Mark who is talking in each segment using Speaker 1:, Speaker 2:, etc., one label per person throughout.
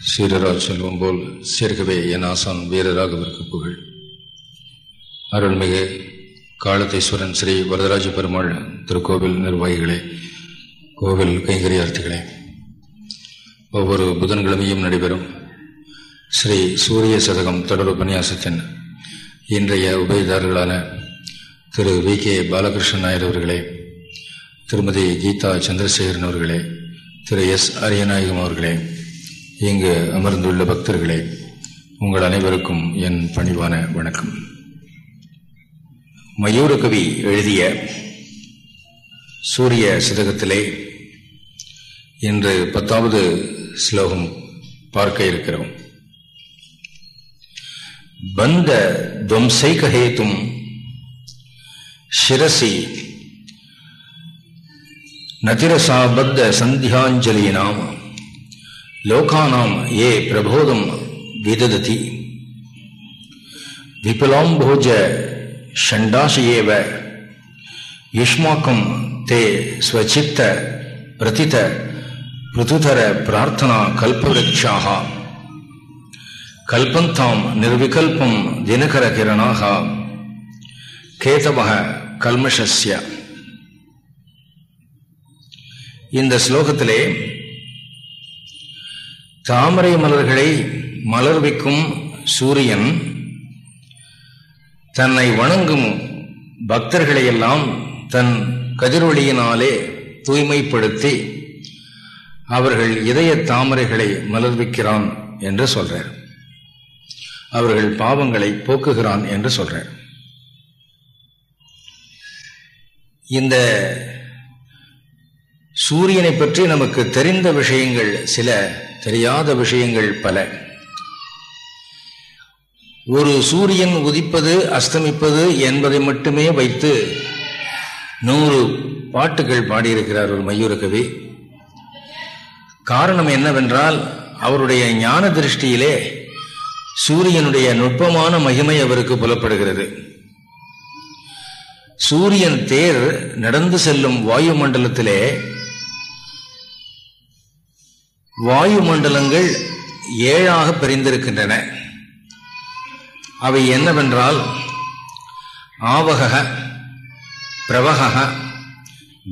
Speaker 1: சீரரால் செல்வம் போல் சேர்க்கவே என் ஆசான் வீரராகவிற்கு புகழ். அருள்மிகு காலத்தீஸ்வரன் ஸ்ரீ வரதராஜ பெருமாள் திருக்கோவில் நிர்வாகிகளே கோவில் கைங்கரியார்த்திகளே. ஒவ்வொரு புதன்கிழமையும் நடைபெறும் ஸ்ரீ சூரிய சதகம் தொடர் உபன்யாசத்தின் இன்றைய உபயதாரர்களான திரு வி. கே. பாலகிருஷ்ணன் நாயர் அவர்களே திருமதி கீதா சந்திரசேகரன் அவர்களே திரு எஸ். அரியநாயகம் அவர்களே இங்கு அமர்ந்துள்ள பக்தர்களே உங்கள் அனைவருக்கும் என் பணிவான வணக்கம். மயூரகவி எழுதிய சூரிய சதகத்திலே இன்று பத்தாவது ஸ்லோகம் பார்க்க இருக்கிறோம். பந்த துவம்சைகஹேத்தும் சிரசி நதிரசாபத்த சந்தியாஞ்சலினாம். லோகானாம் ஏ பிரபோதம் விதததி. விபுலாம்போஜ ஷண்டாசயேவ. யுஷ்மாக்கம் தே ஸ்வச்சித்த பிரதித பிருதுதர பிரார்த்தனா கல்பவருட்சாக கல்பந்தாம் நிர்விகல்பம் தினகர கிரணாக. கேதவக கல்மஷஸ்ய. இந்த ஸ்லோகத்திலே தாமரை மலர்களை மலர்விக்கும் சூரியன் தன்னை வணங்கும் பக்தர்களை எல்லாம் தன் கதிரொளியினாலே தூய்மைப்படுத்தி அவர்கள் இதய தாமரைகளை மலர்விக்கிறான் என்று சொல்றார். அவர்கள் பாவங்களை போக்குகிறான் என்று சொல்றார். இந்த சூரியனை பற்றி நமக்கு தெரிந்த விஷயங்கள் சில தெரியாத விஷயங்கள் பல. ஒரு சூரியன் உதிப்பது அஸ்தமிப்பது என்பதை மட்டுமே வைத்து நூறு பாட்டுகள் பாடியிருக்கிறார் ஒரு மயூரகவி காரணம் என்னவென்றால் அவருடைய ஞான திருஷ்டியிலே சூரியனுடைய நுட்பமான மகிமை அவருக்கு புலப்படுகிறது. சூரியன் தேர் நடந்து செல்லும் வாயு மண்டலத்திலே வாயு மண்டலங்கள் ஏழாக பிரிந்திருக்கின்றன. அவை என்னவென்றால் ஆவக பிரவக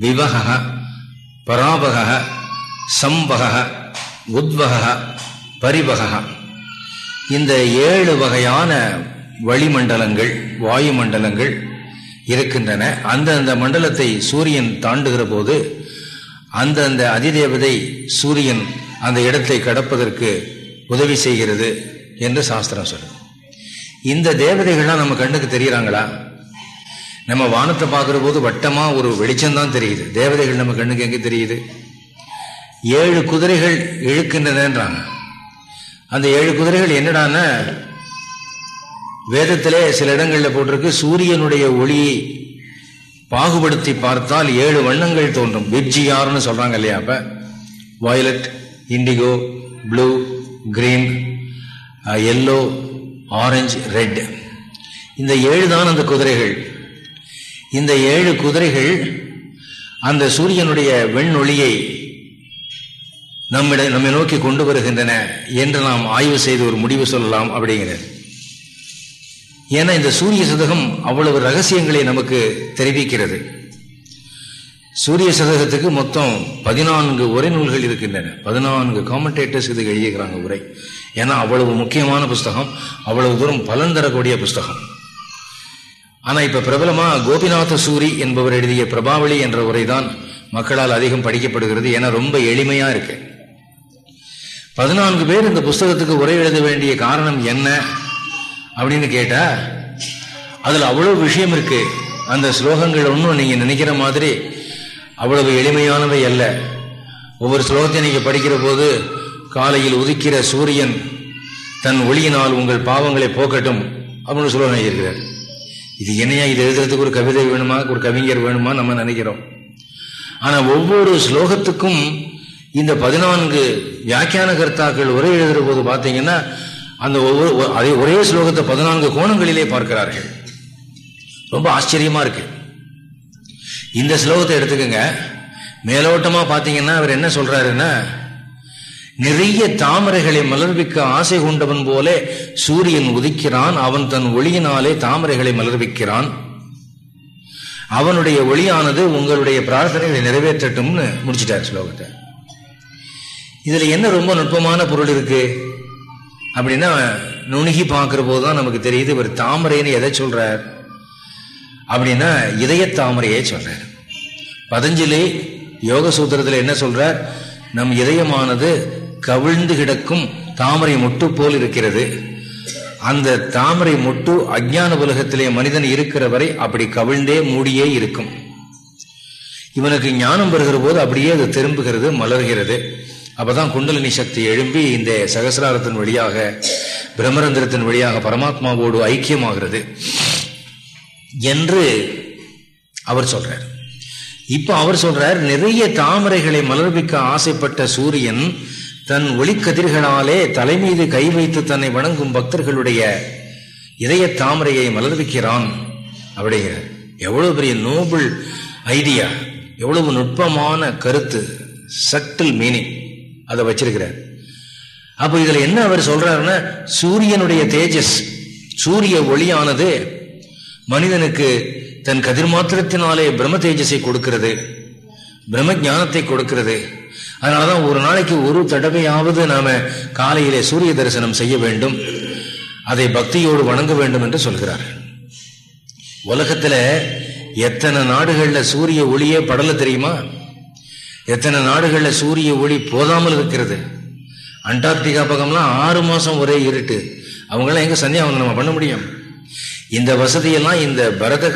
Speaker 1: விவக பராபக சம்பக உத்வக பரிவக இந்த ஏழு வகையான வளிமண்டலங்கள் வாயு மண்டலங்கள் இருக்கின்றன. அந்தந்த மண்டலத்தை சூரியன் தாண்டுகிற போது அந்தந்த அதிதேவதை சூரியன் அந்த இடத்தை கடப்பதற்கு உதவி செய்கிறது என்று சாஸ்திரம் சொல்லுது. இந்த தேவதைகள்லாம் நம்ம கண்ணுக்கு தெரிகிறாங்களா நம்ம வானத்தை பார்க்குற போது வட்டமாக ஒரு வெளிச்சம் தான் தெரியுது. தேவதைகள் நம்ம கண்ணுக்கு எங்கே தெரியுது? ஏழு குதிரைகள் இழுக்கின்றனன்றாங்க. அந்த ஏழு குதிரைகள் என்னடான வேதத்திலே சில இடங்களில் போட்டிருக்கு சூரியனுடைய ஒளியை பாகுபடுத்தி பார்த்தால் ஏழு வண்ணங்கள் தோன்றும். பிப்ஜியார்னு சொல்கிறாங்க இல்லையா அப்போ? Violet indigo blue green yellow orange red இந்த ஏழு தான் அந்த குதிரைகள். இந்த ஏழு குதிரைகள் அந்த சூரியனுடைய வெண்ணொளியை நம்மிட நம்மை நோக்கி கொண்டு வருகின்றன என்று நாம் ஆய்வு செய்து ஒரு முடிவு சொல்லலாம் அப்படிங்கிறது ஏன்னா இந்த சூரிய சதகம் அவ்வளவு ரகசியங்களை நமக்கு தெரிவிக்கிறது. சூரிய சதகத்துக்கு மொத்தம் பதினான்கு உரை நூல்கள் இருக்கின்றன. பதினான்கு காமெண்டேட்டர்ஸ் இது எழுதியிருக்கிறாங்க உரை. ஏன்னா அவ்வளவு முக்கியமான புஸ்தகம் அவ்வளவு தூரம் பலன் தரக்கூடிய புஸ்தகம். ஆனா இப்ப பிரபலமா கோபிநாத சூரி என்பவர் எழுதிய பிரபாவளி என்ற உரை தான் மக்களால் அதிகம் படிக்கப்படுகிறது ஏன்னா ரொம்ப எளிமையா இருக்கு. பதினான்கு பேர் இந்த புஸ்தகத்துக்கு உரை எழுத வேண்டிய காரணம் என்ன அப்படின்னு கேட்டா அதுல அவ்வளவு விஷயம் இருக்கு. அந்த ஸ்லோகங்கள் ஒன்றும் நீங்க நினைக்கிற மாதிரி அவ்வளவு எளிமையானவை அல்ல. ஒவ்வொரு ஸ்லோகத்தை நீங்கள் படிக்கிற போது காலையில் உதிக்கிற சூரியன் தன் ஒளியினால் உங்கள் பாவங்களை போக்கட்டும் அப்படின்னு ஸ்லோகம் எழுதியிருக்கிறார் இது என்னையா? இது எழுதுறதுக்கு ஒரு கவிதை வேணுமா? ஒரு கவிஞர் வேணுமா? நம்ம நினைக்கிறோம். ஆனால் ஒவ்வொரு ஸ்லோகத்துக்கும் இந்த பதினான்கு வியாக்கியான கர்த்தாக்கள் உரை எழுதுகிற போது பார்த்தீங்கன்னா அந்த ஒவ்வொரு அதே ஒரே ஸ்லோகத்தை பதினான்கு கோணங்களிலே பார்க்கிறார்கள். ரொம்ப ஆச்சரியமா இருக்கு. இந்த ஸ்லோகத்தை எடுத்துக்கோங்க. மேலோட்டமாக பார்த்தீங்கன்னா அவர் என்ன சொல்றாருன்னா நிறைய தாமரைகளை மலர்விக்க ஆசை கொண்டவன் போல சூரியன் உதிக்கிறான். அவன் தன் ஒளியினாலே தாமரைகளை மலர்விக்கிறான். அவனுடைய ஒளியானது உங்களுடைய பிரார்த்தனைகளை நிறைவேற்றட்டும்னு முடிச்சிட்டார் ஸ்லோகத்தை. இதுல என்ன ரொம்ப நுட்பமான பொருள் இருக்கு? அப்படின்னா நுணுகி பார்க்கிற போதுதான் நமக்கு தெரியுது இவர் தாமரைன்னு எதை சொல்றார்? அப்படின்னா இதய தாமரையே சொல்றார் பதஞ்சலி யோக சூத்திரத்தில் என்ன சொல்றார்? நம் இதயமானது கவிழ்ந்து கிடக்கும் தாமரை முட்டு போல் இருக்கிறது. அந்த தாமரை முட்டு அஜ்ஞான உலகத்திலே மனிதன் இருக்கிற வரை அப்படி கவிழ்ந்தே மூடியே இருக்கும். இவனுக்கு ஞானம் வருகிற போது அப்படியே அது திரும்புகிறது மலர்கிறது. அப்பதான் குண்டலினி சக்தி எழும்பி இந்த சகசிராரத்தின் வழியாக பிரம்மரந்திரத்தின் வழியாக பரமாத்மாவோடு ஐக்கியமாகிறது. என்று அவர் சொல்றார். இப்ப அவர் சொல்றார் நிறைய தாமரைகளை மலர்விக்க ஆசைப்பட்ட சூரியன் தன் ஒளிக்கதிர்களாலே தலைமீது கை வைத்து தன்னை வணங்கும் பக்தர்களுடைய இதய தாமரையை மலர்விக்கிறான் அப்படிங்கிறார். எவ்வளவு பெரிய நோபல் ஐடியா எவ்வளவு நுட்பமான கருத்து சட்டில் மீனிங் அதை வச்சிருக்கிறார். அப்போ இதுல என்ன அவர் சொல்றாருன்னா சூரியனுடைய தேஜஸ் சூரிய ஒளியானது மனிதனுக்கு தன் கதிர் மாத்திரத்தினாலே பிரம்ம தேஜஸை கொடுக்கிறது பிரம்ம ஞானத்தை கொடுக்கிறது. அதனாலதான் ஒரு நாளைக்கு ஒரு தடவையாவது நாம காலையிலே சூரிய தரிசனம் செய்ய வேண்டும் அதை பக்தியோடு வணங்க வேண்டும் என்று சொல்கிறார். உலகத்துல எத்தனை நாடுகள்ல சூரிய ஒளியே படல தெரியுமா? எத்தனை நாடுகள்ல சூரிய ஒளி போதாமல் இருக்கிறது? அண்டார்டிகா பக்கம்லாம் ஆறு மாசம் ஒரே இருட்டு. அவங்களாம் எங்க சந்தியாவந்தம் நம்ம பண்ண முடியும்? இந்த வசதியெல்லாம் இந்த பரத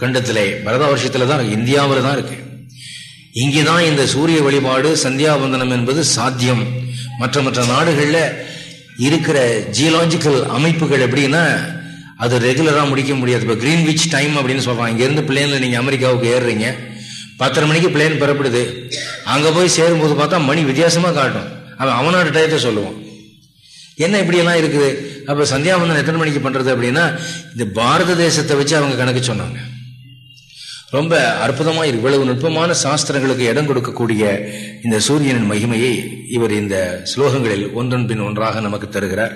Speaker 1: கண்டத்தில் பரத வருஷத்துல தான் இந்தியாவில் தான் இருக்கு. இங்கேதான் இந்த சூரிய வழிபாடு சந்தியாவந்தனம் என்பது சாத்தியம். மற்ற மற்ற நாடுகளில் இருக்கிற ஜியலாஜிக்கல் அமைப்புகள் எப்படின்னா அது ரெகுலராக முடிக்க முடியாது. இப்போ கிரீன்விச் டைம் அப்படின்னு சொல்கிறாங்க இங்கேருந்து பிளேனில் நீங்கள் அமெரிக்காவுக்கு ஏறுறீங்க. பத்தரை மணிக்கு பிளேன் பெறப்படுது. அங்கே போய் சேரும்போது பார்த்தா மணி வித்தியாசமாக காட்டும். அவன் அவனோட டயத்தை சொல்லுவான். என்ன இப்படியெல்லாம் இருக்குது? அப்போ சந்தியாவந்தனம் எத்தனை மணிக்கு பண்ணுறது அப்படின்னா இந்த பாரத தேசத்தை வச்சு அவங்க கணக்கு சொன்னாங்க. ரொம்ப அற்புதமாக இவ்வளவு நுட்பமான சாஸ்திரங்களுக்கு இடம் கொடுக்கக்கூடிய இந்த சூரியனின் மகிமையை இவர் இந்த ஸ்லோகங்களில் ஒன்றன் பின் ஒன்றாக நமக்கு தருகிறார்.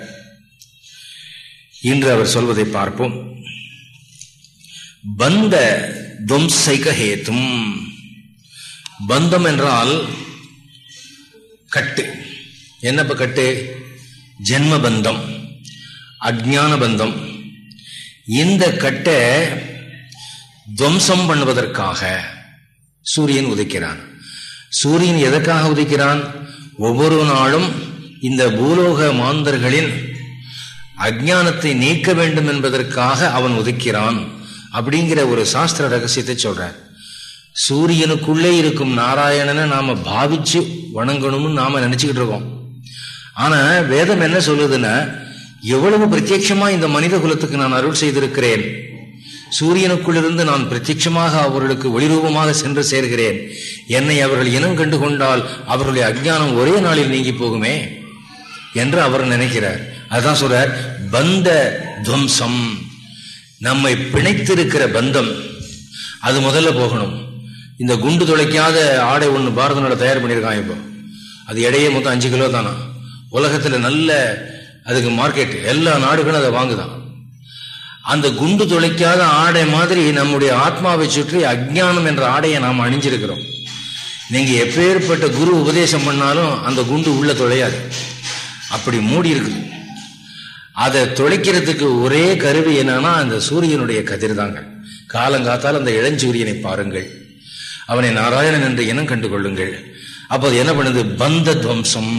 Speaker 1: இன்று அவர் சொல்வதை பார்ப்போம். பந்த துவம்சைகஹேத்தும் பந்தம் என்றால் கட்டு. என்னப்ப கட்டு? ஜென்ம பந்தம் அஜான பந்தம் இந்த கட்டை துவம்சம் பண்ணுவதற்காக சூரியன் உதைக்கிறான். சூரியன் எதற்காக உதிக்கிறான்? ஒவ்வொரு நாளும் இந்த பூலோக மாந்தர்களின் அஜானத்தை நீக்க வேண்டும் என்பதற்காக அவன் உதிக்கிறான் அப்படிங்கிற ஒரு சாஸ்திர ரகசியத்தை சொல்றார். சூரியனுக்குள்ளே இருக்கும் நாராயணனை நாம பாவிச்சு வணங்கணும்னு நாம நினைச்சுக்கிட்டு இருக்கோம். ஆனா வேதம் என்ன சொல்லுதுன்னா எவ்வளவு பிரத்யட்சமா இந்த மனித குலத்துக்கு நான் அருள் செய்திருக்கிறேன்? சூரியனுக்குள்ளிருந்து நான் பிரத்யட்சமாக அவர்களுக்கு ஒளிரூபமாக சென்று சேர்கிறேன். என்னை அவர்கள் இனம் கண்டு கொண்டால் அவர்களுடைய அஜ்ஞானம் ஒரே நாளில் நீங்கி போகுமே? என்று அவர் நினைக்கிறார். அதுதான் சொல்றார் பந்த துவம்சம். நம்மை பிணைத்திருக்கிற பந்தம். அது முதல்ல போகணும். இந்த குண்டு துளைக்காத ஆடை ஒன்று பாரத நாடு தயார் பண்ணியிருக்கான் இப்போ. அது இடையே மொத்தம் அஞ்சு கிலோ தானா? உலகத்தில் நல்ல அதுக்கு மார்க்கெட் எல்லா நாடுகளும் அதை வாங்குதான். அந்த குண்டு துளைக்காத ஆடை மாதிரி நம்முடைய ஆத்மாவை சுற்றி அஜ்ஞானம் என்ற ஆடையை நாம் அணிஞ்சிருக்கிறோம். நீங்க எப்பேற்பட்ட குரு உபதேசம் பண்ணாலும் அந்த குண்டு உள்ள துளையாது அப்படி மூடி இருக்குது. அதை துளைக்கிறதுக்கு ஒரே கருவி என்னன்னா அந்த சூரியனுடைய கதிர் தாங்க காலங்காத்தால் அந்த இளஞ்சூரியனை பாருங்கள். அவனை நாராயணன் என்று இனம் கண்டு கொள்ளுங்கள் அப்போது என்ன பண்ணுது? பந்த துவம்சம்.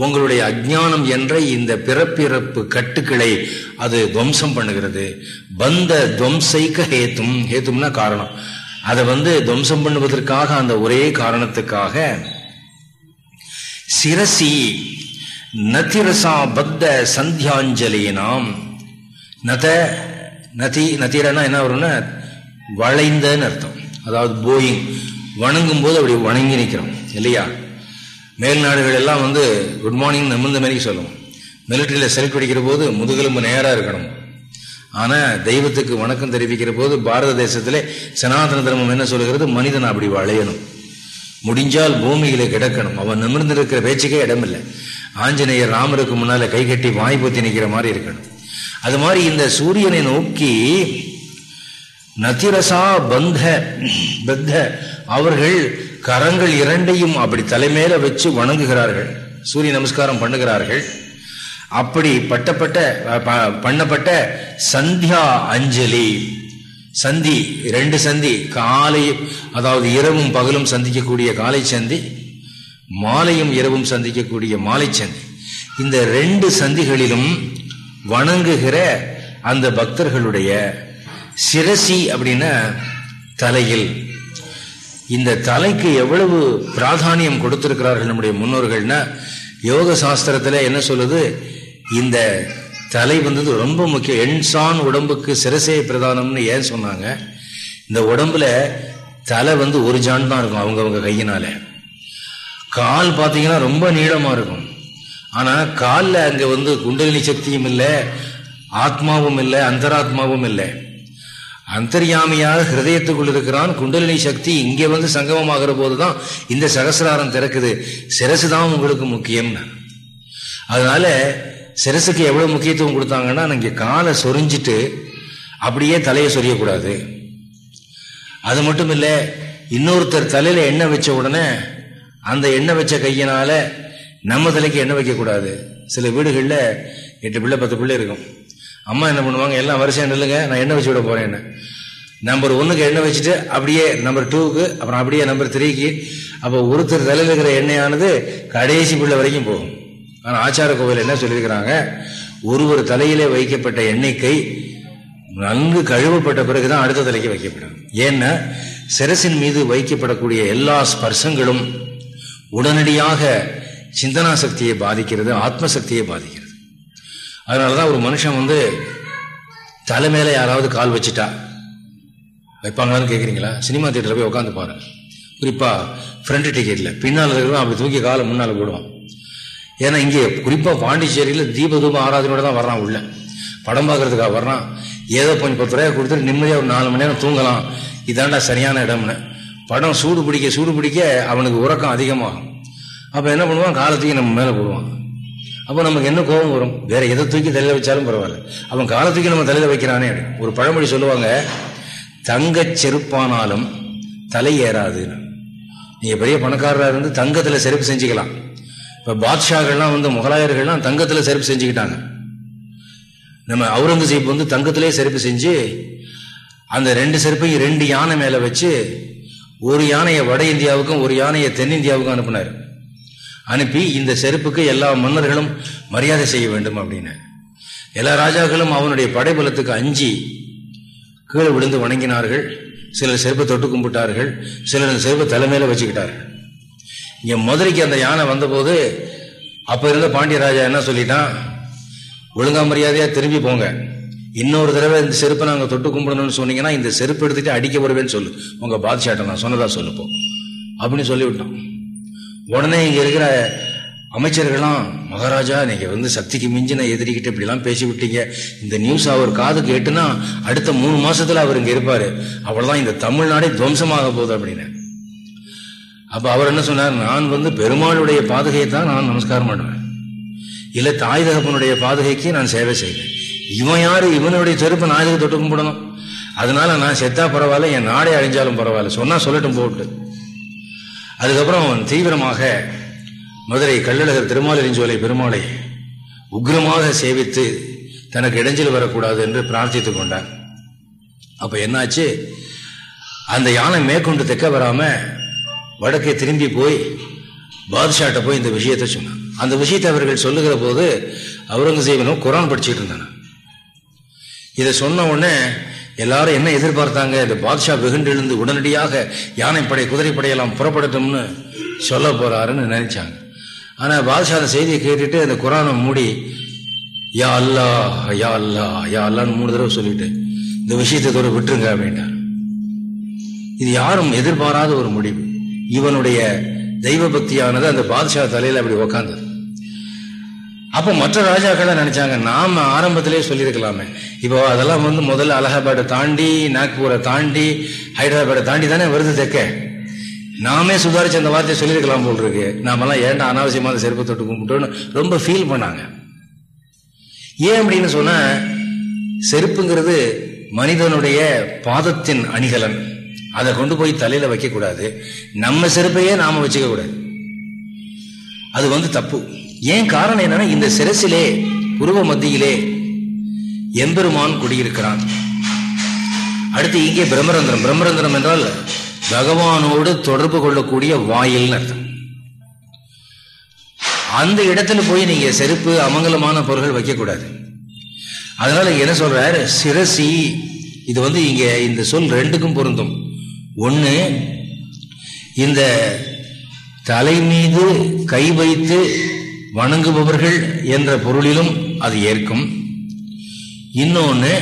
Speaker 1: உங்களுடைய அஜானம் என்ற இந்த பிறப்பிறப்பு கட்டுக்களை அது துவம்சம் பண்ணுகிறது. பந்த துவம்சைக்க ஹேத்தும். ஹேத்தும்னா காரணம். அதை வந்து துவம்சம் பண்ணுவதற்காக அந்த ஒரே காரணத்துக்காக சிரசி நதிரசா பத்த சந்தியாஞ்சலியினாம் நத நதி நதிரனா என்ன வரும்னா வளைந்தன்னு அர்த்தம். அதாவது போயிங். வணங்கும் போது அப்படி வணங்கி நிற்கிறோம். இல்லையா? மேல் நாடுகள் எல்லாம் வந்து குட் மார்னிங் நிமிர்ந்த மாதிரி சொல்லுவோம் மிலிட்டரியில் செல்ஃப் அடிக்கிற போது முதுகெலும்பு நேராக இருக்கணும். ஆனால் தெய்வத்துக்கு வணக்கம் தெரிவிக்கிற போது பாரத தேசத்திலே சனாதன தர்மம் என்ன சொல்லுகிறது? மனிதன் அப்படி வளையணும். முடிஞ்சால் பூமியில கிடக்கணும். அவன் நிமிர்ந்திருக்கிற பேச்சுக்கே இடமில்லை. ஆஞ்சநேயர் ராமருக்கு முன்னால கை கட்டி வாய் பொத்தி நிற்கிற மாதிரி இருக்கணும். அது மாதிரி இந்த சூரியனை நோக்கி நதிரசா பந்த பத்த அவர்கள் கரங்கள் இரண்டையும் அப்படி தலைமையில வச்சு வணங்குகிறார்கள். சூரிய நமஸ்காரம் பண்ணுகிறார்கள். அப்படி பட்டப்பட்ட பண்ணப்பட்ட சந்தியா அஞ்சலி. சந்தி ரெண்டு சந்தி காலை அதாவது இரவும் பகலும் சந்திக்கக்கூடிய காலை சந்தி மாலையும் இரவும் சந்திக்கக்கூடிய மாலை சந்தி. இந்த ரெண்டு சந்திகளிலும் வணங்குகிற அந்த பக்தர்களுடைய சிரசி அப்படின்னா தலையில். இந்த தலைக்கு எவ்வளவு பிராதானியம் கொடுத்திருக்கிறார்கள் நம்முடைய முன்னோர்கள்னா யோக சாஸ்திரத்தில் என்ன சொல்லுது? இந்த தலை வந்தது ரொம்ப முக்கியம். எண்சான் உடம்புக்கு சிரசே பிரதானம்னு ஏன் சொன்னாங்க? இந்த உடம்புல தலை வந்து ஒரு ஜான் தான் இருக்கும் அவங்கவுங்க கையினால. கால் பார்த்தீங்கன்னா ரொம்ப நீளமாக இருக்கும். ஆனால் காலில் அங்கே வந்து குண்டலினி சக்தியும் இல்லை ஆத்மாவும் இல்லை அந்தராத்மாவும் இல்லை. அந்தர்யாமியாக ஹிருதயத்துக்குள் இருக்கிறான் குண்டலினி சக்தி இங்கே வந்து சங்கமமாகிற போதுதான் இந்த சகசிராரம் திறக்குது. சிரசு தான் உங்களுக்கு முக்கியம். அதனால சிரசுக்கு எவ்வளவு முக்கியத்துவம் கொடுத்தாங்கன்னா இங்கே காலை சொரிஞ்சிட்டு அப்படியே தலையை சொரியக்கூடாது. அது மட்டும் இல்லை இன்னொருத்தர் தலையில எண்ணெய் வச்ச உடனே அந்த எண்ணெய் வச்ச கையினால நம்ம தலைக்கு எண்ணெய் வைக்கக்கூடாது. சில வீடுகளில் எட்டு பிள்ளை பத்து பிள்ளை இருக்கும். அம்மா என்ன பண்ணுவாங்க எல்லாம் வரிசையாக நில்லுங்க நான் எண்ணெய் வச்சு விட போறேன் நம்பர் ஒன்னுக்கு எண்ணெய் வச்சுட்டு அப்படியே நம்பர் டூக்கு அப்புறம் அப்படியே நம்பர் த்ரீக்கு அப்போ ஒருத்தர் தலையில் இருக்கிற எண்ணெயானது கடைசி பிள்ளை வரைக்கும் போகும். ஆனால் ஆச்சார கோவில் என்ன சொல்லியிருக்கிறாங்க? ஒரு ஒரு தலையிலே வைக்கப்பட்ட எண்ணெய்க்கை நன்கு கழுவப்பட்ட பிறகுதான் அடுத்த தலைக்கு வைக்கப்படும். ஏன்னா சிரசின் மீது வைக்கப்படக்கூடிய எல்லா ஸ்பர்சங்களும் உடனடியாக சிந்தனா சக்தியை பாதிக்கிறது ஆத்மசக்தியை பாதிக்கிறது. அதனால தான் ஒரு மனுஷன் வந்து தலை மேலே யாராவது கால் வச்சுட்டா வைப்பாங்களான்னு கேட்குறீங்களா சினிமா தியேட்டரில் போய் உட்காந்து பாருங்க குறிப்பாக ஃப்ரண்ட் டிக்கெட்டில் பின்னால் இருக்கிறவன் அப்படி தூக்கி காலை முன்னால் போடுவான். ஏன்னா இங்கே குறிப்பாக பாண்டிச்சேரியில் தீபதூப ஆராதனையோட தான் வர்றான் உள்ள. படம் பார்க்கறதுக்காக வர்றான். ஏதோ கொஞ்சம் பத்து ரூபாய் கொடுத்துட்டு நிம்மதியாக ஒரு நாலு மணி நேரம் தூங்கலாம். இதாண்டா சரியான இடம்னு. படம் சூடு பிடிக்க சூடு பிடிக்க அவனுக்கு உறக்கம் அதிகமாகும். அப்போ என்ன பண்ணுவான்? காலத்துக்கு நம்ம மேலே போடுவான். அப்போ நமக்கு என்ன கோபம் வரும்? வேற எதை தூக்கி தலையில வச்சாலும் பரவாயில்ல. அவன் காலத்துக்கு நம்ம தலையில வைக்கிறானே ஒரு பழமொழி சொல்லுவாங்க தங்க செருப்பானாலும் தலை ஏறாது நீங்க பெரிய பணக்காரராக இருந்து தங்கத்தில் செருப்பு செஞ்சுக்கலாம். இப்போ பாத்ஷாக்கள்லாம் வந்து முகலாயர்கள்லாம் தங்கத்தில் செருப்பு செஞ்சுக்கிட்டாங்க. நம்ம அவுரங்கசீப் வந்து தங்கத்திலே செருப்பு செஞ்சு அந்த ரெண்டு செருப்பையும் ரெண்டு யானை மேலே வச்சு ஒரு யானையை வட இந்தியாவுக்கும் ஒரு யானையை தென்னிந்தியாவுக்கும் அனுப்புனார். அனுப்பி இந்த செருப்புக்கு எல்லா மன்னர்களும் மரியாதை செய்ய வேண்டும் அப்படின்னு. எல்லா ராஜாக்களும் அவனுடைய படைபலத்துக்கு அஞ்சி கீழே விழுந்து வணங்கினார்கள். சிலர் செருப்பை தொட்டு கும்பிட்டார்கள். சிலர் அந்த செருப்பை தலைமையில வச்சுக்கிட்டார்கள். இங்க மதுரைக்கு அந்த யானை வந்தபோது அப்ப இருந்த பாண்டிய ராஜா என்ன சொல்லிட்டான்? ஒழுங்கா மரியாதையா திரும்பி போங்க. இன்னொரு தடவை இந்த செருப்பை நாங்க தொட்டு கும்பிடணும்னு சொன்னீங்கன்னா இந்த செருப்பு எடுத்துட்டு அடிக்க வருவேன்னு சொல்லு. உங்க பாத்ஷாட்ட நான் சொன்னதா சொல்லுப்போம். அப்படின்னு சொல்லிவிட்டோம் உடனே இங்க இருக்கிற அமைச்சர்கள்லாம் மகாராஜா நீங்க வந்து சக்திக்கு மிஞ்சின எதிரிக்கிட்டு இப்படிலாம் பேசிவிட்டீங்க. இந்த நியூஸ் அவர் காது கேட்டுனா அடுத்த மூணு மாசத்துல அவர் இங்க இருப்பாரு. அவ்வளவுதான் இந்த தமிழ்நாடே துவம்சமாக போகுது அப்படின்னு. அப்ப அவர் என்ன சொன்னார்? நான் வந்து பெருமாளுடைய பாதுகையை தான் நான் நமஸ்காரம் பண்ணுவேன். இல்ல தாய் தகப்பனுடைய பாதுகைக்கு நான் சேவை செய்வேன். இவன் யாரு? இவனுடைய செருப்பு நாயக தொட்டு கும்பிடணும். அதனால நான் செத்தா பரவாயில்ல என் நாடே அழிஞ்சாலும் பரவாயில்ல. சொன்னா சொல்லட்டும் போட்டு. அதுக்கப்புறம் தீவிரமாக மதுரை கள்ளழகர் திருமாலிருஞ்சோலை பெருமாளை உக்ரமாக சேவித்து தனக்கு இடைஞ்சல் வரக்கூடாது என்று பிரார்த்தித்து கொண்டார். அப்போ என்னாச்சு? அந்த யானை மேற்கொண்டு தெக்க வராமல் வடக்கே திரும்பி போய் பாதுஷாட்ட போய் இந்த விஷயத்த சொன்னான். அந்த விஷயத்தை அவர்கள் சொல்லுகிற போது அவுரங்கசீவனும் குரான் படிச்சுட்டு இருந்தாங்க இதை சொன்ன உடனே எல்லாரும் என்ன எதிர்பார்த்தாங்க? இந்த பாத்ஷா வெகுண்டிலிருந்து உடனடியாக யானைப்படை குதிரைப்படையெல்லாம் புறப்படட்டும்னு சொல்ல போறாருன்னு நினைச்சாங்க. ஆனா பாத்ஷா அந்த செய்தியை கேட்டுட்டு அந்த குரானை மூடி யா அல்லா யா அல்லா யா அல்லான்னு மூணு தடவை சொல்லிட்டு இந்த விஷயத்தை தோற விட்டுருங்க அப்படின்ட்டார். இது யாரும் எதிர்பாராத ஒரு முடிவு. இவனுடைய தெய்வ பக்தியானது அந்த பாதுஷா தலையில அப்படி உக்காந்தது. அப்போ மற்ற ராஜாக்கள் நினைச்சாங்க நாம ஆரம்பத்திலேயே சொல்லியிருக்கலாமே. இப்போ அதெல்லாம் வந்து முதல்ல அலகாபாடை தாண்டி நாக்பூரை தாண்டி ஹைதராபாடை தாண்டி தானே வருது தெக்க. நாமே சுதாரிச்சு அந்த வார்த்தையை சொல்லியிருக்கலாம் போல் இருக்கு நாமெல்லாம் ஏன்டா அனாவசியமான செருப்பு தொட்டு கும்பிட்டோன்னு ரொம்ப ஃபீல் பண்ணாங்க. ஏன் அப்படின்னு சொன்ன செருப்புங்கிறது மனிதனுடைய பாதத்தின் அணிகலன். அதை கொண்டு போய் தலையில வைக்கக்கூடாது. நம்ம செருப்பையே நாம வச்சுக்க கூடாது அது வந்து தப்பு. ஏன் காரணம் என்னன்னா இந்த சிரசிலே உருவ மத்தியிலே எம்பெருமான் குடியிருக்கிறான். அடுத்து இங்கே பிரம்மரந்திரம் பிரம்மரந்திரம் என்றால் பகவானோடு தொடர்பு கொள்ளக்கூடிய வாயில் அர்த்தம். அந்த இடத்துல போய் நீங்க செருப்பு அமங்கலமான பொருள்கள் வைக்கக்கூடாது. அதனால என்ன சொல்றாரு? சிரசி இது வந்து இங்க இந்த சொல் ரெண்டுக்கும் பொருந்தும். ஒண்ணு இந்த தலை மீது கை வைத்து வணங்குபவர்கள் என்ற பொருளிலும் அது ஏற்கும். இன்னொன்னு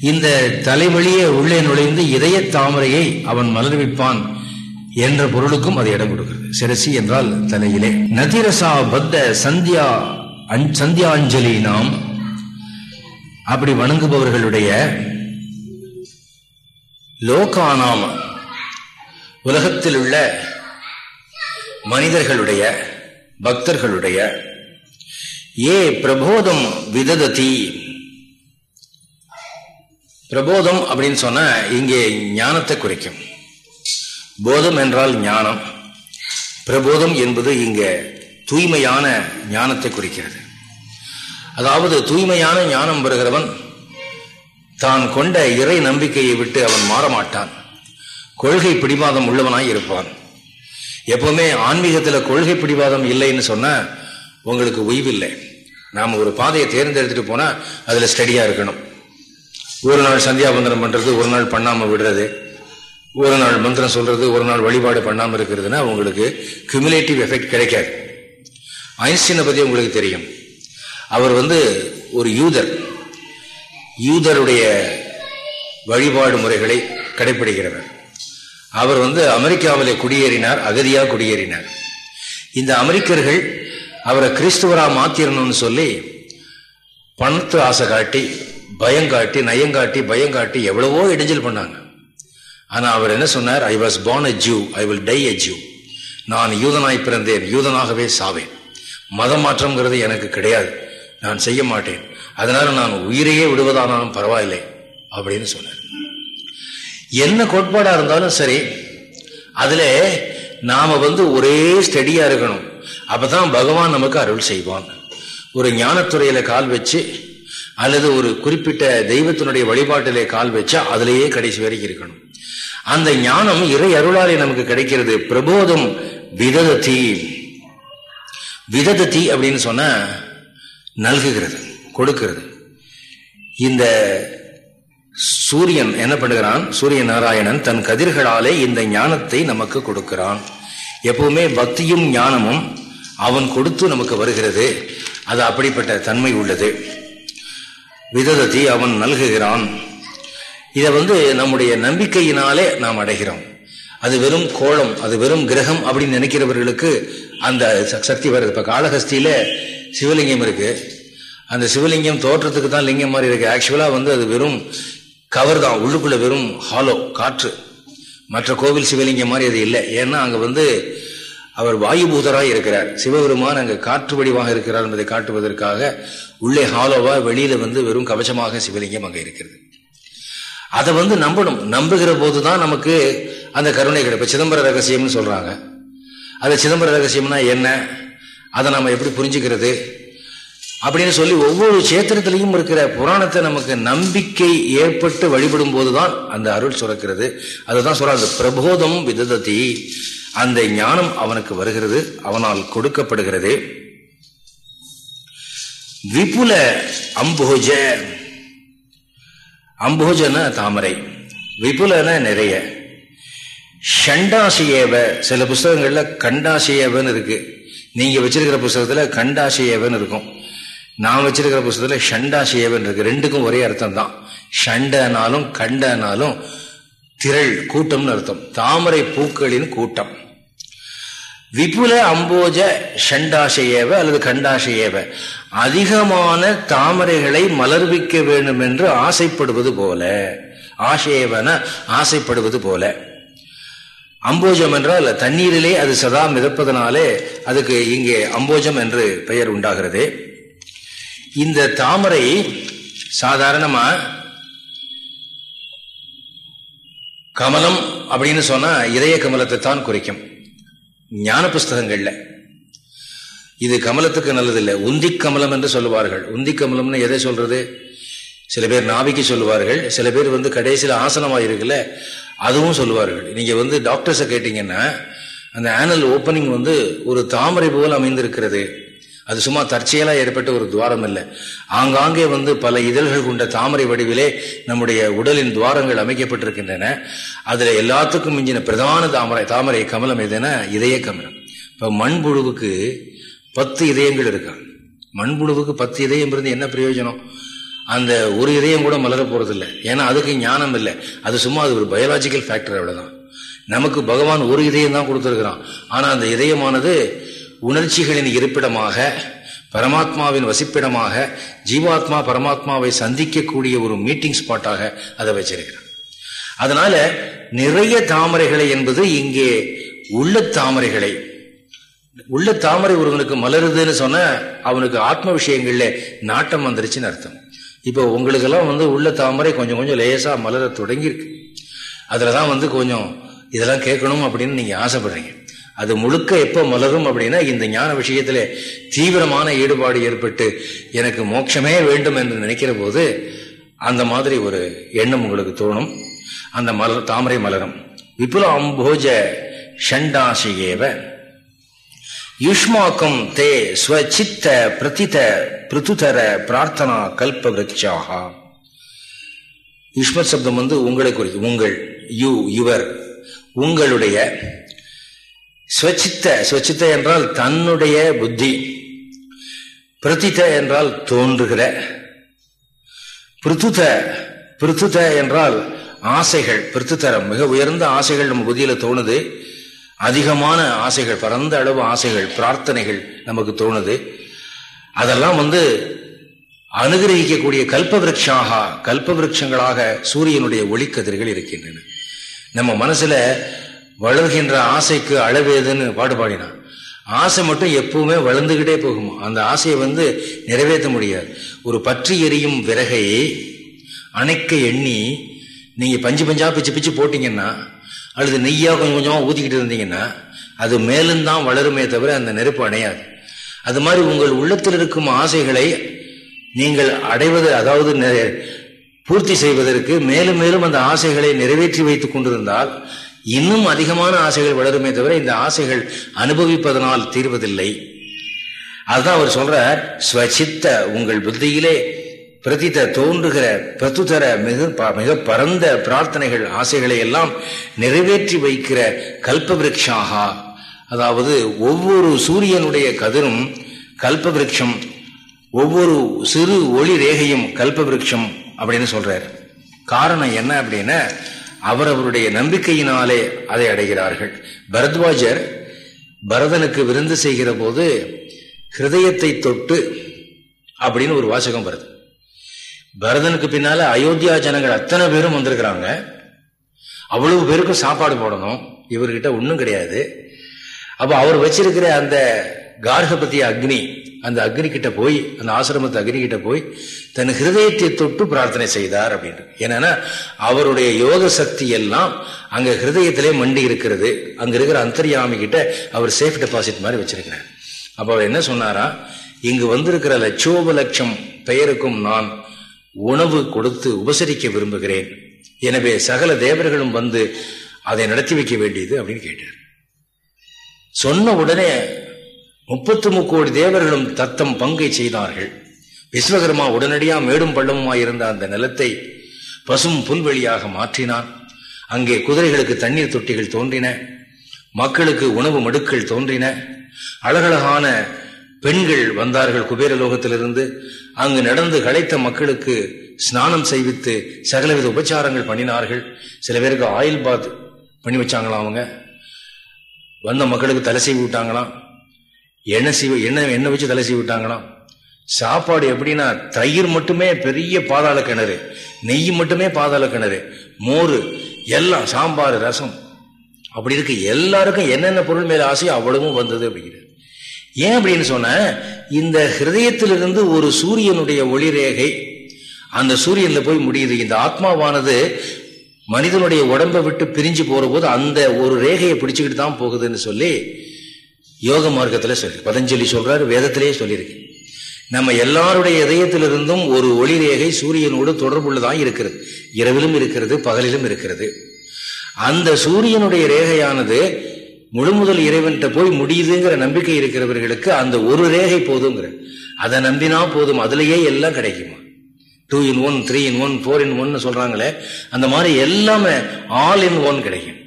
Speaker 1: இந்த தலைவழியே உள்ளே நுழைந்து இதய தாமரையை அவன் மலர்விப்பான் என்ற பொருளுக்கும் அது இடம் கொடுக்கிறது. சிரசி என்றால் தலையிலே. நதிரசா பத்த சந்தியா சந்தியாஞ்சலி நாம் அப்படி வணங்குபவர்களுடைய லோகானாம் உலகத்தில் உள்ள மனிதர்களுடைய பக்தர்களுடைய ஏ பிரபோதம் விதததி. பிரபோதம் அப்படின்னு சொன்ன இங்கே ஞானத்தை குறைக்கும். போதம் என்றால் ஞானம். பிரபோதம் என்பது இங்கே தூய்மையான ஞானத்தை குறிக்கிறது. அதாவது தூய்மையான ஞானம் வருகிறவன் தான் கொண்ட இறை நம்பிக்கையை விட்டு அவன் மாறமாட்டான் கொள்கை பிடிவாதம் உள்ளவனாய் இருப்பான். எப்பவுமே ஆன்மீகத்தில் கொள்கை பிடிவாதம் இல்லைன்னு சொன்னால் உங்களுக்கு ஓய்வில்லை நாம் ஒரு பாதையை தேர்ந்தெடுத்துட்டு போனால் அதில் ஸ்டடியாக இருக்கணும். ஒரு நாள் சந்தியாபந்தனம் பண்ணுறது ஒரு நாள் பண்ணாமல் விடுறது ஒரு நாள் மந்திரம் சொல்கிறது ஒரு நாள் வழிபாடு பண்ணாமல் இருக்கிறதுனா உங்களுக்கு கியூமுலேட்டிவ் எஃபெக்ட் கிடைக்காது. ஐன்ஸ்டீனை பற்றி உங்களுக்கு தெரியும். அவர் வந்து ஒரு யூதர். யூதருடைய வழிபாடு முறைகளை கடைபிடிக்கிறவர் அவர் வந்து அமெரிக்காவிலே குடியேறினார் அகதியாக குடியேறினார். இந்த அமெரிக்கர்கள் அவரை கிறிஸ்துவராக மாத்திரணும்னு சொல்லி பணத்து ஆசை காட்டி பயங்காட்டி நயங்காட்டி பயங்காட்டி எவ்வளவோ இடைஞ்சல் பண்ணாங்க. ஆனால் அவர் என்ன சொன்னார்? I was born a Jew I will die a Jew நான் யூதனாய் பிறந்தேன் யூதனாகவே சாவேன். மதம் மாற்றம்ங்கிறது எனக்கு கிடையாது நான் செய்ய மாட்டேன். அதனால நான் உயிரையே விடுவதானாலும் பரவாயில்லை அப்படின்னு சொன்னார். என்ன கோட்பாடா இருந்தாலும் சரி அதுல நாம வந்து ஒரே ஸ்டடியா இருக்கணும். அப்பதான் பகவான் நமக்கு அருள் செய்வான். ஒரு ஞானத்துறையில கால் வச்சு அல்லது ஒரு குறிப்பிட்ட தெய்வத்தினுடைய வழிபாட்டிலே கால் வச்சா அதுலேயே கடைசி வரைக்கும் இருக்கணும். அந்த ஞானம் இறை அருளாலே நமக்கு கிடைக்கிறது. பிரபோதம் விததத்தி விததத்தி அப்படின்னு சொன்ன நல்குகிறது கொடுக்கிறது. இந்த சூரியன் என்ன பண்ணுகிறான் சூரிய நாராயணன் தன் கதிர்களாலே இந்த ஞானத்தை நமக்கு கொடுக்கிறான். எப்பவுமே பக்தியும் ஞானமும் அவன் கொடுத்து நமக்கு வருகிறது. அது அப்படிப்பட்ட தன்மை உள்ளது. விததத்தி அவன் நல்குகிறான். இதை வந்து நம்முடைய நம்பிக்கையினாலே நாம் அடைகிறோம். அது வெறும் கோலம் அது வெறும் கிரகம் அப்படின்னு நினைக்கிறவர்களுக்கு அந்த சக்தி வருது இப்போ காளஹஸ்தியில சிவலிங்கம் இருக்கு. அந்த சிவலிங்கம் தோற்றத்துக்கு தான் லிங்கம் மாதிரி இருக்கு. ஆக்சுவலாக வந்து அது வெறும் கவர் தான் உள்ளுக்குள்ள வெறும் ஹாலோ காற்று. மற்ற கோவில் சிவலிங்கம் மாதிரி அது இல்லை. ஏன்னா அங்க வந்து அவர் வாயுபூதராக இருக்கிறார். சிவபெருமான் அங்கு காற்று வடிவாக இருக்கிறார் என்பதை காட்டுவதற்காக உள்ளே ஹாலோவா வெளியில வந்து வெறும் கவச்சமாக சிவலிங்கம் அங்க இருக்கிறது. அதை வந்து நம்பணும். நம்புகிற போதுதான் நமக்கு அந்த கருணை கிடைப்ப. சிதம்பர ரகசியம்னு சொல்றாங்க. அது சிதம்பர ரகசியம்னா என்ன? அதை நம்ம எப்படி புரிஞ்சுக்கிறது? அப்படின்னு சொல்லி ஒவ்வொரு சேத்திரத்திலையும் இருக்கிற புராணத்தை நமக்கு நம்பிக்கை ஏற்பட்டு வழிபடும் போதுதான் அந்த அருள் சுரக்கிறது. அதுதான் சொல்றாங்க பிரபோதம் விததத்தி அந்த ஞானம் அவனுக்கு வருகிறது அவனால் கொடுக்கப்படுகிறது. விபுல அம்போஜ அம்போஜன தாமரை. விபுலன நிறைய. ஷண்டாசியேவ சில புஸ்தகங்கள்ல கண்டாசியேவன் இருக்கு. நீங்க வச்சிருக்கிற புஸ்தகத்துல கண்டாசியேவன் இருக்கும். நான் வச்சிருக்கிற புஸ்தகத்தில் ஷண்டா சேவன் இருக்கு. ரெண்டுக்கும் ஒரே அர்த்தம் தான் ஷண்டனாலும் கண்டனாலும் திரள் கூட்டம்னு அர்த்தம். தாமரை பூக்களின் கூட்டம். விபுல அம்போஜ ஷண்டாசையேவ அல்லது கண்டாசையேவ அதிகமான தாமரைகளை மலர்விக்க வேண்டும் என்று ஆசைப்படுவது போல ஆசையேவன ஆசைப்படுவது போல. அம்போஜம் என்றால் தண்ணீரிலே அது சதா மிதப்பதனாலே அதுக்கு இங்கே அம்போஜம் என்று பெயர் உண்டாகிறது. இந்த தாமரை சாதாரணமா கமலம் அப்படின்னு சொன்னா இதய கமலத்தை தான் குறிக்கும். ஞான புஸ்தகங்கள்ல. இது கமலத்துக்கு நல்லதில்லை. உந்தி கமலம் என்று சொல்லுவார்கள். உந்தி கமலம்னு எதை சொல்றது? சில பேர் நாவிக்கு சொல்லுவார்கள். சில பேர் வந்து கடைசியில் ஆசனமாக இருக்குல்ல அதுவும் சொல்லுவார்கள். நீங்கள் வந்து டாக்டர்ஸை கேட்டிங்கன்னா அந்த ஆனல் ஓப்பனிங் வந்து ஒரு தாமரை போல் அமைந்திருக்கிறது. அது சும்மா தற்செயலா ஏற்பட்ட ஒரு துவாரம் இல்லை ஆங்காங்கே வந்து பல இதழ்கள் கொண்ட தாமரை வடிவிலே நம்முடைய உடலின் துவாரங்கள் அமைக்கப்பட்டிருக்கின்றன. அதுல எல்லாத்துக்கும் மிஞ்சின பிரதான தாமரை தாமரை கமலம் எதுனா இதய கமலம். இப்ப மண்புழுவுக்கு பத்து இதயங்கள் இருக்கான் மண்புழுவுக்கு பத்து இதயம் இருந்து என்ன பிரயோஜனம்? அந்த ஒரு இதயம் கூட மலர போறதில்லை. ஏன்னா அதுக்கு ஞானம் இல்லை. அது சும்மா அது ஒரு பயாலாஜிக்கல் ஃபேக்டர் அவ்வளவுதான். நமக்கு பகவான் ஒரு இதயம் தான் கொடுத்துருக்கிறான். ஆனா அந்த இதயமானது உணர்ச்சிகளின் இருப்பிடமாக பரமாத்மாவின் வசிப்பிடமாக ஜீவாத்மா பரமாத்மாவை சந்திக்கக்கூடிய ஒரு மீட்டிங் ஸ்பாட்டாக அதை வச்சிருக்கிறார். அதனால நிறைய தாமரைகளை என்பது இங்கே உள்ள தாமரைகளை உள்ள தாமரை ஒருவனுக்கு மலருதுன்னு சொன்ன அவனுக்கு ஆத்ம விஷயங்கள்ல நாட்டம் வந்துருச்சுன்னு அர்த்தம். இப்போ உங்களுக்கெல்லாம் வந்து உள்ள தாமரை கொஞ்சம் கொஞ்சம் லேசா மலர தொடங்கியிருக்கு. அதுலதான் வந்து கொஞ்சம் இதெல்லாம் கேட்கணும் அப்படின்னு நீங்க ஆசைப்படுறீங்க. அது முழுக்க எப்போ மலரும் அப்படின்னா இந்த ஞான விஷயத்தில் தீவிரமான ஈடுபாடு ஏற்பட்டு எனக்கு மோட்சமே வேண்டும் என்று நினைக்கிற போது அந்த மாதிரி ஒரு எண்ணம் உங்களுக்கு தோணும். அந்த மலர் தாமரை மலரும். விபுல அம்போஜ ஷண்டாசியேவ யுஷ்மாக்கம் தே ஸ்வச்சித்த பிரதித பிருத்துதர பிரார்த்தனா கல்ப விரட்சாகா யுஷ்மத் சப்தம் வந்து உங்களை குறிக்கும். உங்கள் யூ யுவர் உங்களுடைய ஸ்வச்சித்த ஸ்வச்சித்த என்றால் தன்னுடைய புத்தி. பிரதித என்றால் தோன்றுகிற. பிருத்துத பிருத்துத என்றால் ஆசைகள். பிருத்துத்தரம் மிக உயர்ந்த ஆசைகள் நம்ம புத்தியில தோணுது. அதிகமான ஆசைகள் பரந்த அளவு ஆசைகள் பிரார்த்தனைகள் நமக்கு தோணுது. அதெல்லாம் வந்து அனுகிரகிக்கக்கூடிய கல்பவிருஷாக கல்பவிருஷங்களாக சூரியனுடைய ஒளிக்கதிர்கள் இருக்கின்றன. நம்ம மனசுல வளர்கின்ற ஆசைக்கு அளவேதுன்னு பாடுபாடினான் ஆசை மட்டும் எப்பவுமே வளர்ந்துகிட்டே போகும்? அந்த ஆசையை வந்து நிறைவேற்ற முடியாது. ஒரு பற்றி எரியும் விறகை அணைக்க எண்ணி நீங்கள் பஞ்சு பஞ்சாக பிச்சு பிச்சு போட்டிங்கன்னா அல்லது நெய்யாக கொஞ்சம் கொஞ்சமாக ஊற்றிக்கிட்டு இருந்தீங்கன்னா அது மேலும் தான் வளருமே தவிர அந்த நெருப்பு அணையாது. அது மாதிரி உங்கள் உள்ளத்தில் இருக்கும் ஆசைகளை நீங்கள் அடைவது அதாவது பூர்த்தி செய்வதற்கு மேலும் மேலும் அந்த ஆசைகளை நிறைவேற்றி வைத்துக் கொண்டிருந்தால் இன்னும் அதிகமான ஆசைகள் வளருமே தவிர இந்த ஆசைகள் அனுபவிப்பதனால் தீர்வதில்லை. அதுதான் அவர் சொல்றார் ஸ்வச்சித்த உங்கள் புத்தியிலே பிரதித தோன்றுகிற பிரத்துதர மிக மிக பரந்த பிரார்த்தனைகள் ஆசைகளை எல்லாம் நிறைவேற்றி வைக்கிற கல்ப அதாவது ஒவ்வொரு சூரியனுடைய கதிரும் கல்ப ஒவ்வொரு சிறு ஒளி ரேகையும் கல்பவிருக்ஷம் அப்படின்னு சொல்றாரு. காரணம் என்ன அப்படின்னா அவர் அவருடைய நம்பிக்கையினாலே அதை அடைகிறார்கள். பரத்வாஜர் பரதனுக்கு விருந்து செய்கிற போது ஹிருதயத்தை தொட்டு அப்படின்னு ஒரு வாசகம் வருது. பரதனுக்கு பின்னால அயோத்தியா ஜனங்கள் அத்தனை பேரும் வந்திருக்கிறாங்க. அவ்வளவு பேருக்கும் சாப்பாடு போடணும். இவர்கிட்ட ஒன்றும் கிடையாது. அப்போ அவர் வச்சிருக்கிற அந்த கார்கபத்திய அக்னி அந்த அக்னி கிட்ட போய் அந்த ஆசிரமத்து அக்னிக்கிட்ட போய் தன் ஹிருதயத்தை தொட்டு பிரார்த்தனை செய்தார் அப்படின்னு என்னன்னா அவருடைய யோக சக்தி எல்லாம் அங்க ஹிருதயத்திலே மண்டி இருக்கிறது. அங்க இருக்கிற அந்தரியாமி கிட்ட அவர் சேஃப் டெபாசிட் மாதிரி வச்சிருக்கிறார். அப்ப அவர் என்ன சொன்னாரா? இங்கு வந்திருக்கிற லட்சோப லட்சம் பெயருக்கும் நான் உணவு கொடுத்து உபசரிக்க விரும்புகிறேன். எனவே சகல தேவர்களும் வந்து அதை நடத்தி வைக்க வேண்டியது அப்படின்னு கேட்டார். சொன்ன உடனே முப்பத்து முக்கோடி தேவர்களும் தத்தம் பங்கை செய்தார்கள். விஸ்வகர்மா உடனடியா மேடும் பள்ளமுமாயிருந்த அந்த நிலத்தை பசும் புல்வெளியாக மாற்றினான் அங்கே குதிரைகளுக்கு தண்ணீர் தொட்டிகள் தோன்றின. மக்களுக்கு உணவு மடுக்கள் தோன்றின. அழகழகான பெண்கள் வந்தார்கள் குபேர லோகத்திலிருந்து அங்கு நடந்து களைத்த மக்களுக்கு ஸ்நானம் செய்வித்து சகலவித உபச்சாரங்கள் பண்ணினார்கள். சில பேருக்கு ஆயில் பாத் பண்ணி வச்சாங்களாம் அவங்க. வந்த மக்களுக்கு தலை செய்வி விட்டாங்களாம். எண்ணெய் சீவு எண்ணெய் எண்ணெய் வச்சு தலை சீவிட்டாங்களாம் சாப்பாடு எப்படின்னா தயிர் மட்டுமே பெரிய பாதாள கிணறு நெய் மட்டுமே பாதாள கிணறு மோர் எல்லாம் சாம்பார் ரசம். அப்படி இருக்கு. எல்லாருக்கும் என்னென்ன பொருள் மேல ஆசையோ அவ்வளவும் வந்தது அப்படிங்கிறது ஏன் அப்படின்னு சொன்ன இந்த ஹிருதயத்திலிருந்து ஒரு சூரியனுடைய ஒளி ரேகை அந்த சூரியன்ல போய் முடியுது. இந்த ஆத்மாவானது மனிதனுடைய உடம்பை விட்டு பிரிஞ்சு போற போது அந்த ஒரு ரேகையை பிடிச்சுக்கிட்டு தான் போகுதுன்னு சொல்லி யோக மார்க்கத்தில் சொல்லி பதஞ்சலி சொல்றாரு வேதத்திலேயே சொல்லியிருக்கு. நம்ம எல்லாருடைய இதயத்திலிருந்தும் ஒரு ஒளி ரேகை சூரியனோடு தொடர்புள்ளதான் இருக்கிறது. இரவிலும் இருக்கிறது பகலிலும் இருக்கிறது. அந்த சூரியனுடைய ரேகையானது முழு முதல் இறைவன்கிட்ட போய் முடியுதுங்கிற நம்பிக்கை இருக்கிறவர்களுக்கு அந்த ஒரு ரேகை போதுங்கிற. அதை நம்பினா போதும் அதுலேயே எல்லாம் கிடைக்குமா? Two in one three in one four in ஒன்னு சொல்றாங்களே அந்த மாதிரி எல்லாமே ஆல் இன் ஒன் கிடைக்கும்.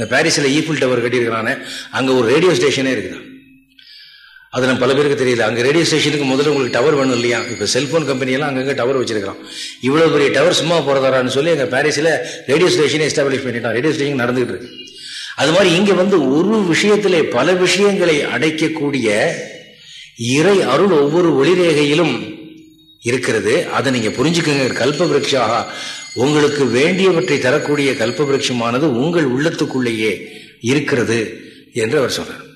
Speaker 1: இந்த பாரிஸில் ஈஃபில் டவர் கட்டியிருக்கிறானே அங்கே ஒரு ரேடியோ ஸ்டேஷனே இருக்குதான். அது நம்ம பல பேருக்கு தெரியல. அங்கே ரேடியோ ஸ்டேஷனுக்கு முதல்ல உங்களுக்கு டவர் வேணும் இல்லையா? இப்போ செல்போன் கம்பெனியெல்லாம் அங்கங்கே டவர் வச்சிருக்கான் இவ்வளோ பெரிய டவர் சும்மா போறதாரான்னு சொல்லி எங்க பாரிஸில் ரேடியோ ஸ்டேஷனே எஸ்டாப்ளிஷ் பண்ணிட்டான். ரேடியோ ஸ்டேஷன் நடந்துகிட்டு இருக்கு. அது மாதிரி இங்க வந்து ஒரு விஷயத்திலே பல விஷயங்களை அடைக்கக்கூடிய இறை அருள் ஒவ்வொரு ஒளிரேகையிலும் இருக்கிறது. அதை நீங்க புரிஞ்சுக்கங்க. கல்ப விரக்ஷாக உங்களுக்கு வேண்டியவற்றை தரக்கூடிய கல்ப விரட்சமானது உங்கள் உள்ளத்துக்குள்ளேயே இருக்கிறது என்று அவர் சொல்றார்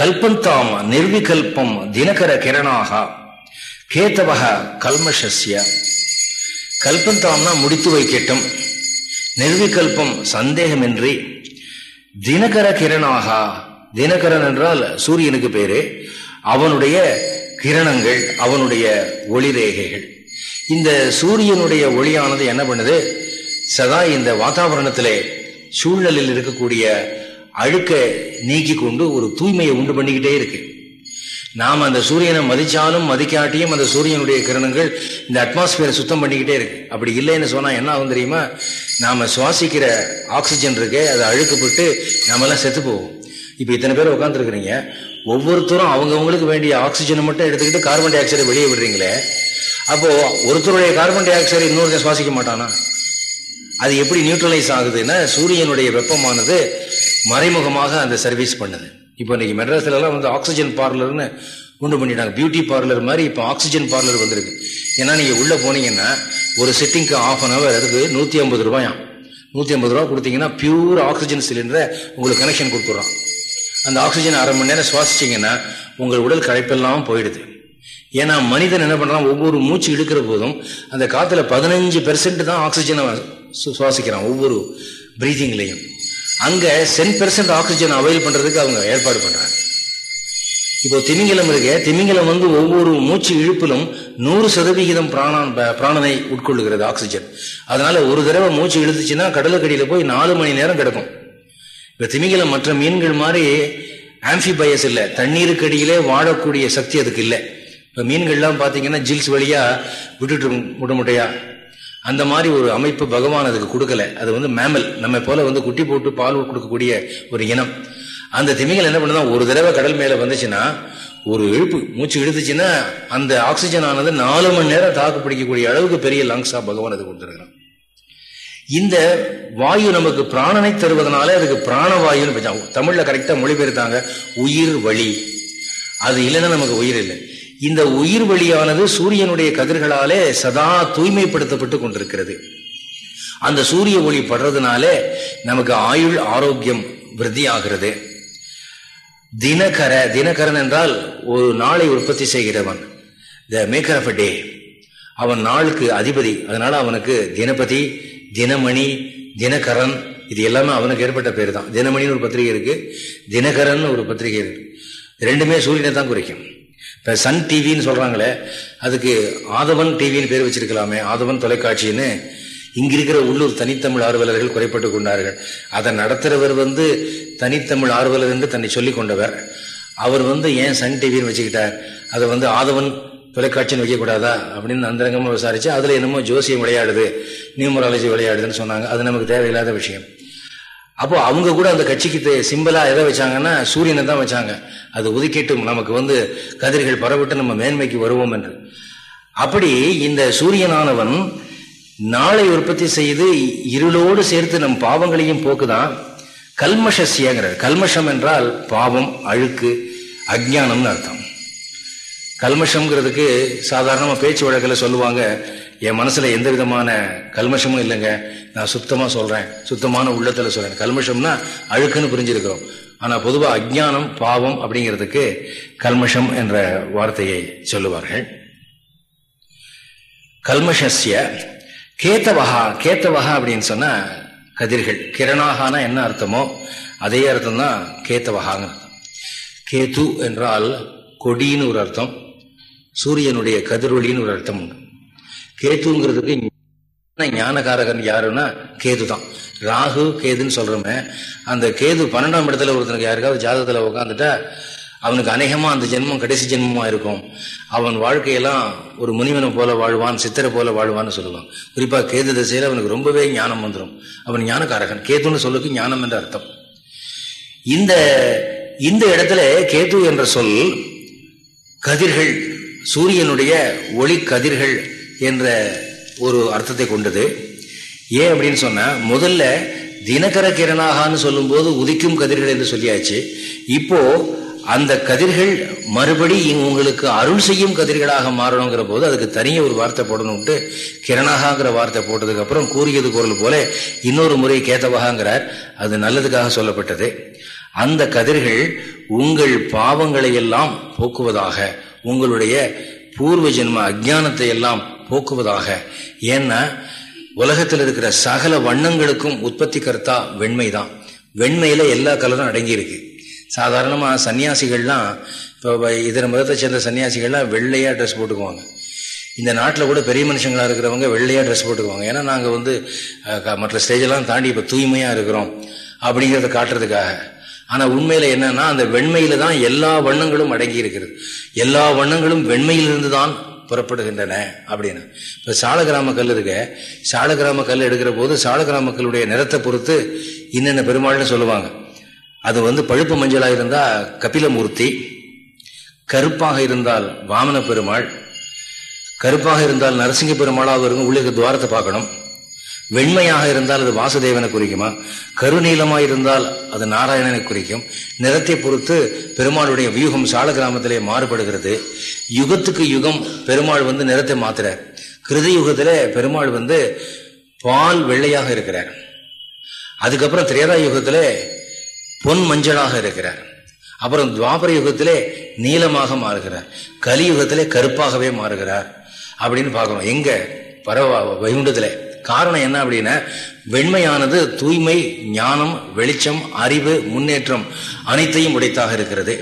Speaker 1: கல்பந்தாம் நிர்விகல்பம் தினகர கிரணாக கேத்தவக கல்மஷஸ்ய. கல்பந்தாம்னா முடித்து வைக்கட்டும். நிர்விகல்பம் சந்தேகமின்றி. தினகர கிரணாக. தினகரன் என்றால் சூரியனுக்கு பேரு. அவனுடைய கிரணங்கள் அவனுடைய ஒளி ரேகைகள் இந்த சூரியனுடைய ஒளியானது என்ன பண்ணுது? சதா இந்த வாத்தாவரணத்திலே சூழ்நிலையில் இருக்கக்கூடிய அழுக்க நீக்கி கொண்டு ஒரு தூய்மையை உண்டு பண்ணிக்கிட்டே இருக்கு. நாம் அந்த சூரியனை மதிச்சாலும் மதிக்காட்டியும் அந்த சூரியனுடைய கிரணங்கள் இந்த அட்மாஸ்பியரை சுத்தம் பண்ணிக்கிட்டே இருக்கு. அப்படி இல்லைன்னு சொன்னால் என்ன ஆகும் தெரியுமா? நாம் சுவாசிக்கிற ஆக்சிஜன் இருக்கே அதை அழுக்கப்பட்டு நாமெல்லாம் செத்து போவோம். இப்போ இத்தனை பேர் உட்காந்துருக்குறீங்க ஒவ்வொருத்தரும் அவங்கவுங்களுக்கு வேண்டிய ஆக்சிஜனை மட்டும் எடுத்துக்கிட்டு கார்பன் டை ஆக்சைடை வெளியே விடுறீங்களே. அப்போ ஒருத்தருடைய கார்பன் டை ஆக்சைடு இன்னொருத்தர் சுவாசிக்க மாட்டானா? அது எப்படி நியூட்ரலைஸ் ஆகுதுன்னா சூரியனுடைய வெப்பமானது மறைமுகமாக அந்த சர்வீஸ் பண்ணுது. இப்போ இன்னைக்கு மெட்ராஸ்ல எல்லாம் வந்து ஆக்சிஜன் பார்லர்னு உண்டு பண்ணிட்டாங்க. பியூட்டி பார்லர் மாதிரி இப்போ ஆக்சிஜன் பார்லர் வந்திருக்கு. ஏன்னா நீங்கள் உள்ளே போனீங்கன்னா ஒரு செட்டிங்க்கு ஆஃப் அன் ஹவர் அதுக்கு நூற்றி ஐம்பது ரூபாயாம். நூற்றி ஐம்பது ரூபா கொடுத்தீங்கன்னா பியூர் ஆக்சிஜன் சிலிண்டரை உங்களுக்கு கனெக்ஷன் கொடுத்துட்றான் அந்த ஆக்சிஜன் அரை மணி நேரம் சுவாசிச்சிங்கன்னா உங்கள் உடல் களைப்பெல்லாம் போயிடுது. ஏன்னா மனிதன் என்ன பண்றான்? ஒவ்வொரு மூச்சு இழுக்கிற போதும் அந்த காத்துல பதினஞ்சு பெர்சன்ட் தான் ஆக்சிஜனை சுவாசிக்கிறான் ஒவ்வொரு பிரீதிங்லையும் அங்க சென் பெர்சன்ட் ஆக்சிஜன் அவைல் பண்றதுக்கு அவங்க ஏற்பாடு பண்றாங்க. இப்போ திமிங்கலம் இருக்கு திமிங்கலம் வந்து ஒவ்வொரு மூச்சு இழுப்பிலும் நூறு சதவிகிதம் பிராணன் பிராணனை உட்கொள்ளுகிறது ஆக்சிஜன் அதனால ஒரு தடவை மூச்சு இழுத்துச்சுன்னா கடலுக்கடியில போய் நாலு மணி நேரம் கிடக்கும். இப்போ திமிங்கலம் மற்ற மீன்கள் மாதிரி ஆம்பிபயஸ் இல்லை தண்ணீருக்கு அடியிலே வாழக்கூடிய சக்தி அதுக்கு இல்லை. இப்போ மீன்கள்லாம் பார்த்தீங்கன்னா ஜில்ஸ் வழியாக விட்டுட்டு முட்டை முட்டையா. அந்த மாதிரி ஒரு அமைப்பு பகவான் அதுக்கு கொடுக்கல. அது வந்து மேமல் நம்ம போல வந்து குட்டி போட்டு பால் கொடுக்கக்கூடிய ஒரு இனம். அந்த திமிகள் என்ன பண்ணுதான் ஒரு தடவை கடல் மேலே வந்துச்சுன்னா ஒரு இழுப்பு மூச்சு இழுத்துச்சுன்னா அந்த ஆக்சிஜன் ஆனது நாலு மணி நேரம் தாக்கு பிடிக்கக்கூடிய அளவுக்கு பெரிய லங்ஸா பகவான் அது கொடுத்துருக்கிறான். இந்த வாயு நமக்கு பிராணனை தருவதனால அதுக்கு பிராணவாயுன்னு தமிழ்ல கரெக்டா மொழிபெயர்த்தாங்க உயிர் வழி. அது இல்லைன்னா நமக்கு உயிர் இல்லை. இந்த உயிர் வழியானது சூரியனுடைய கதிர்களாலே சதா தூய்மைப்படுத்தப்பட்டு கொண்டிருக்கிறது. அந்த சூரிய ஒளி படுறதுனாலே நமக்கு ஆயுள் ஆரோக்கியம் விருத்தியாகிறது. தினகர தினகரன் என்றால் ஒரு நாளை உற்பத்தி செய்கிறவன். த மேக்கர் ஆஃப் அ டே அவன் நாளுக்கு அதிபதி. அதனால அவனுக்கு தினபதி தினமணி தினகரன். இது எல்லாமே அவனுக்கு ஏற்பட்ட பேர் தான். தினமணின்னு ஒரு பத்திரிகை இருக்கு. தினகரன் ஒரு பத்திரிகை இருக்கு. ரெண்டுமே சூரியனை தான் குறிக்கும். இப்போ சன் டிவின்னு சொல்கிறாங்களே அதுக்கு ஆதவன் டிவின்னு பேர் வச்சிருக்கலாமே ஆதவன் தொலைக்காட்சின்னு இங்க இருக்கிற உள்ளூர் தனித்தமிழ் ஆர்வலர்கள் குறைப்பட்டு கொண்டார்கள். அதை நடத்துறவர் வந்து தனித்தமிழ் ஆர்வலர் என்று தன்னை சொல்லி கொண்டவர். அவர் வந்து ஏன் சன் டிவின்னு வச்சுக்கிட்டார்? அதை வந்து ஆதவன் தொலைக்காட்சின்னு வைக்கக்கூடாதா? அப்படின்னு அந்தரங்கமாக விசாரிச்சு அதில் என்னமோ ஜோசியம் விளையாடுது நியூமராலஜி விளையாடுதுன்னு சொன்னாங்க. அது நமக்கு தேவையில்லாத விஷயம். அப்போ அவங்க கூட அந்த கட்சிக்கு சிம்பிளா எதை வச்சாங்கன்னா சூரியனை தான் வச்சாங்க. அது ஒதுக்கிட்டும் நமக்கு வந்து கதிர்கள் பரவிட்டு நம்ம மேன்மைக்கு வருவோம் என்று. அப்படி இந்த சூரியனானவன் நாளை உற்பத்தி செய்து இருளோடு சேர்த்து நம் பாவங்களையும் போக்குதான் கல்மஷசியங்கிறார் கல்மஷம் என்றால் பாவம் அழுக்கு அஜானம்னு அர்த்தம். கல்மஷம்ங்கிறதுக்கு சாதாரணமாக பேச்சு வழக்கில் சொல்லுவாங்க என் மனசுல எந்த விதமான கல்மஷமும் இல்லைங்க. நான் சுத்தமா சொல்றேன். சுத்தமான உள்ளத்துல சொல்றேன். கல்மஷம்னா அழுக்குன்னு புரிஞ்சிருக்கிறோம். ஆனா பொதுவா அஜ்ஞானம் பாவம் அப்படிங்கிறதுக்கு கல்மஷம் என்ற வார்த்தையை சொல்லுவார்கள். கல்மஷஸ்ய கேத்தவகா கேத்தவகா அப்படின்னு சொன்னா கதிர்கள். கிரணாகானா என்ன அர்த்தமோ அதே அர்த்தம் தான் கேத்தவகாங்க அர்த்தம். கேத்து என்றால் கொடின்னு ஒரு அர்த்தம். சூரியனுடைய கதிரொலின்னு ஒரு அர்த்தம் உண்டு. கேத்துங்கிறதுக்கு ஞானகாரகன் யாருன்னா கேது தான். ராகு கேதுன்னு சொல்றோமே. அந்த கேது பன்னெண்டாம் இடத்துல ஒருத்தனுக்கு யாருக்காவது ஜாதகத்துல உட்காந்துட்டா அவனுக்கு அநேகமா அந்த ஜென்மம் கடைசி ஜென்மமா இருக்கும். அவன் வாழ்க்கையெல்லாம் ஒரு முனிவனை போல வாழ்வான் சித்தரை போல வாழ்வான்னு சொல்லுவான். குறிப்பா கேது திசையில அவனுக்கு ரொம்பவே ஞானம் வந்துடும் அவன் ஞானக்காரகன் கேதுன்னு சொல்லுக்கு ஞானம் என்ற அர்த்தம். இந்த இந்த இடத்துல கேது என்ற சொல் கதிர்கள் சூரியனுடைய ஒளி கதிர்கள் என்ற ஒரு அர்த்தத்தை கொண்டது. ஏன் அப்படின்னு சொன்னால் முதல்ல தினகர கிரணாகான்னு சொல்லும்போது உதிக்கும் கதிர்கள் என்று சொல்லியாச்சு. இப்போ அந்த கதிர்கள் மறுபடி உங்களுக்கு அருள் செய்யும் கதிர்களாக மாறணுங்கிற போது அதுக்கு தனியே ஒரு வார்த்தை போடணும்ட்டு கிரணாகாங்கிற வார்த்தை போட்டதுக்கு அப்புறம் கூறியது குரல் போல இன்னொரு முறை கேத்தவகாங்கிறார் அது நல்லதுக்காக சொல்லப்பட்டது. அந்த கதிர்கள் உங்கள் பாவங்களை எல்லாம் போக்குவதாக உங்களுடைய பூர்வ ஜென்ம அஜானத்தை எல்லாம் போக்குவதாக. ஏன்னா உலகத்தில் இருக்கிற சகல வண்ணங்களுக்கும் உற்பத்தி கர்த்தா வெண்மை தான் வெண்மையில எல்லா கலரும் அடங்கியிருக்கு. சாதாரணமாக சன்னியாசிகள்லாம் இப்போ இதர மதத்தை சேர்ந்த சன்னியாசிகள்லாம் வெள்ளையாக ட்ரெஸ் போட்டுக்குவாங்க. இந்த நாட்டில் கூட பெரிய மனுஷங்களாக இருக்கிறவங்க வெள்ளையாக ட்ரெஸ் போட்டுக்குவாங்க. ஏன்னா நாங்கள் வந்து மற்ற ஸ்டேஜெல்லாம் தாண்டி இப்போ தூய்மையாக இருக்கிறோம் அப்படிங்கிறத காட்டுறதுக்காக. ஆனால் உண்மையில் என்னன்னா அந்த வெண்மையில தான் எல்லா வண்ணங்களும் அடங்கி இருக்கிறது எல்லா வண்ணங்களும் வெண்மையிலிருந்து தான் புறப்படுகின்றன அப்படின்னு. இப்போ சாலகிராம கல் இருக்க. சாலகிராம கல் எடுக்கிற போது சாலகிராம கல்லுடைய நிறத்தை பொறுத்து என்னென்ன பெருமாள்னு சொல்லுவாங்க. அது வந்து பழுப்பு மஞ்சளாக இருந்தால் கபிலமூர்த்தி கருப்பாக இருந்தால் வாமன பெருமாள் கருப்பாக இருந்தால் நரசிங்க பெருமாளாக இருக்கும் உள்ளே துவாரத்தை பார்க்கணும். வெண்மையாக இருந்தால் அது வாசுதேவனை குறிக்குமா? கருநீளமாக இருந்தால் அது நாராயணனை குறிக்கும். நிறத்தை பொறுத்து பெருமாளுடைய வியூகம் சால கிராமத்திலே மாறுபடுகிறது. யுகத்துக்கு யுகம் பெருமாள் வந்து நிறத்தை மாத்துறார். கிருதி யுகத்தில் பெருமாள் வந்து பால் வெள்ளையாக இருக்கிறார். அதுக்கப்புறம் திரேதா யுகத்தில் பொன் மஞ்சளாக இருக்கிறார். அப்புறம் துவாபர யுகத்திலே நீளமாக மாறுகிறார். கலியுகத்திலே கருப்பாகவே மாறுகிறார். அப்படின்னு பார்க்கணும். எங்க? பரவ வைகுண்டத்தில். காரணம் என்ன அப்படின்னா வெண்மையானது தூய்மை ஞானம் வெளிச்சம் அறிவு முன்னேற்றம் அனைத்தையும் உடைத்தாக இருக்கிறது.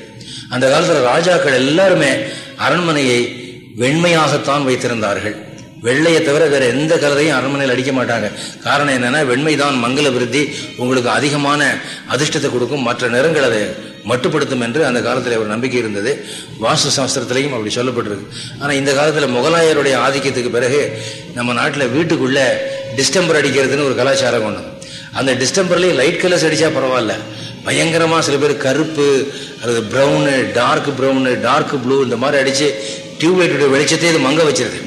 Speaker 1: அந்த காலத்தில் ராஜாக்கள் எல்லாருமே அரண்மனையை வெண்மையாகத்தான் வைத்திருந்தார்கள். வெள்ளையை தவிர வேற எந்த கலரையும் அரண்மனையில் அடிக்க மாட்டாங்க. காரணம் என்னன்னா வெண்மைதான் மங்கள விருத்தி உங்களுக்கு அதிகமான அதிர்ஷ்டத்தை கொடுக்கும். மற்ற நிறங்கள் அதை மட்டுப்படுத்தும் என்று அந்த காலத்தில் ஒரு நம்பிக்கை இருந்தது. வாஸ்து சாஸ்திரத்திலையும் அப்படி சொல்லப்பட்டிருக்கு. ஆனால் இந்த காலத்தில் முகலாயருடைய ஆதிக்கத்துக்கு பிறகு நம்ம நாட்டில் வீட்டுக்குள்ள டிஸ்டம்பர் அடிக்கிறதுன்னு ஒரு கலாச்சாரம் ஒன்று அந்த டிஸ்டம்பர்லேயும் லைட் கலர்ஸ் அடித்தா பரவாயில்ல. பயங்கரமாக சில பேர் கருப்பு அல்லது brown dark brown dark blue இந்த மாதிரி அடித்து டியூப்லைட்டுடைய வெளிச்சத்தை இது மங்க வச்சிருது.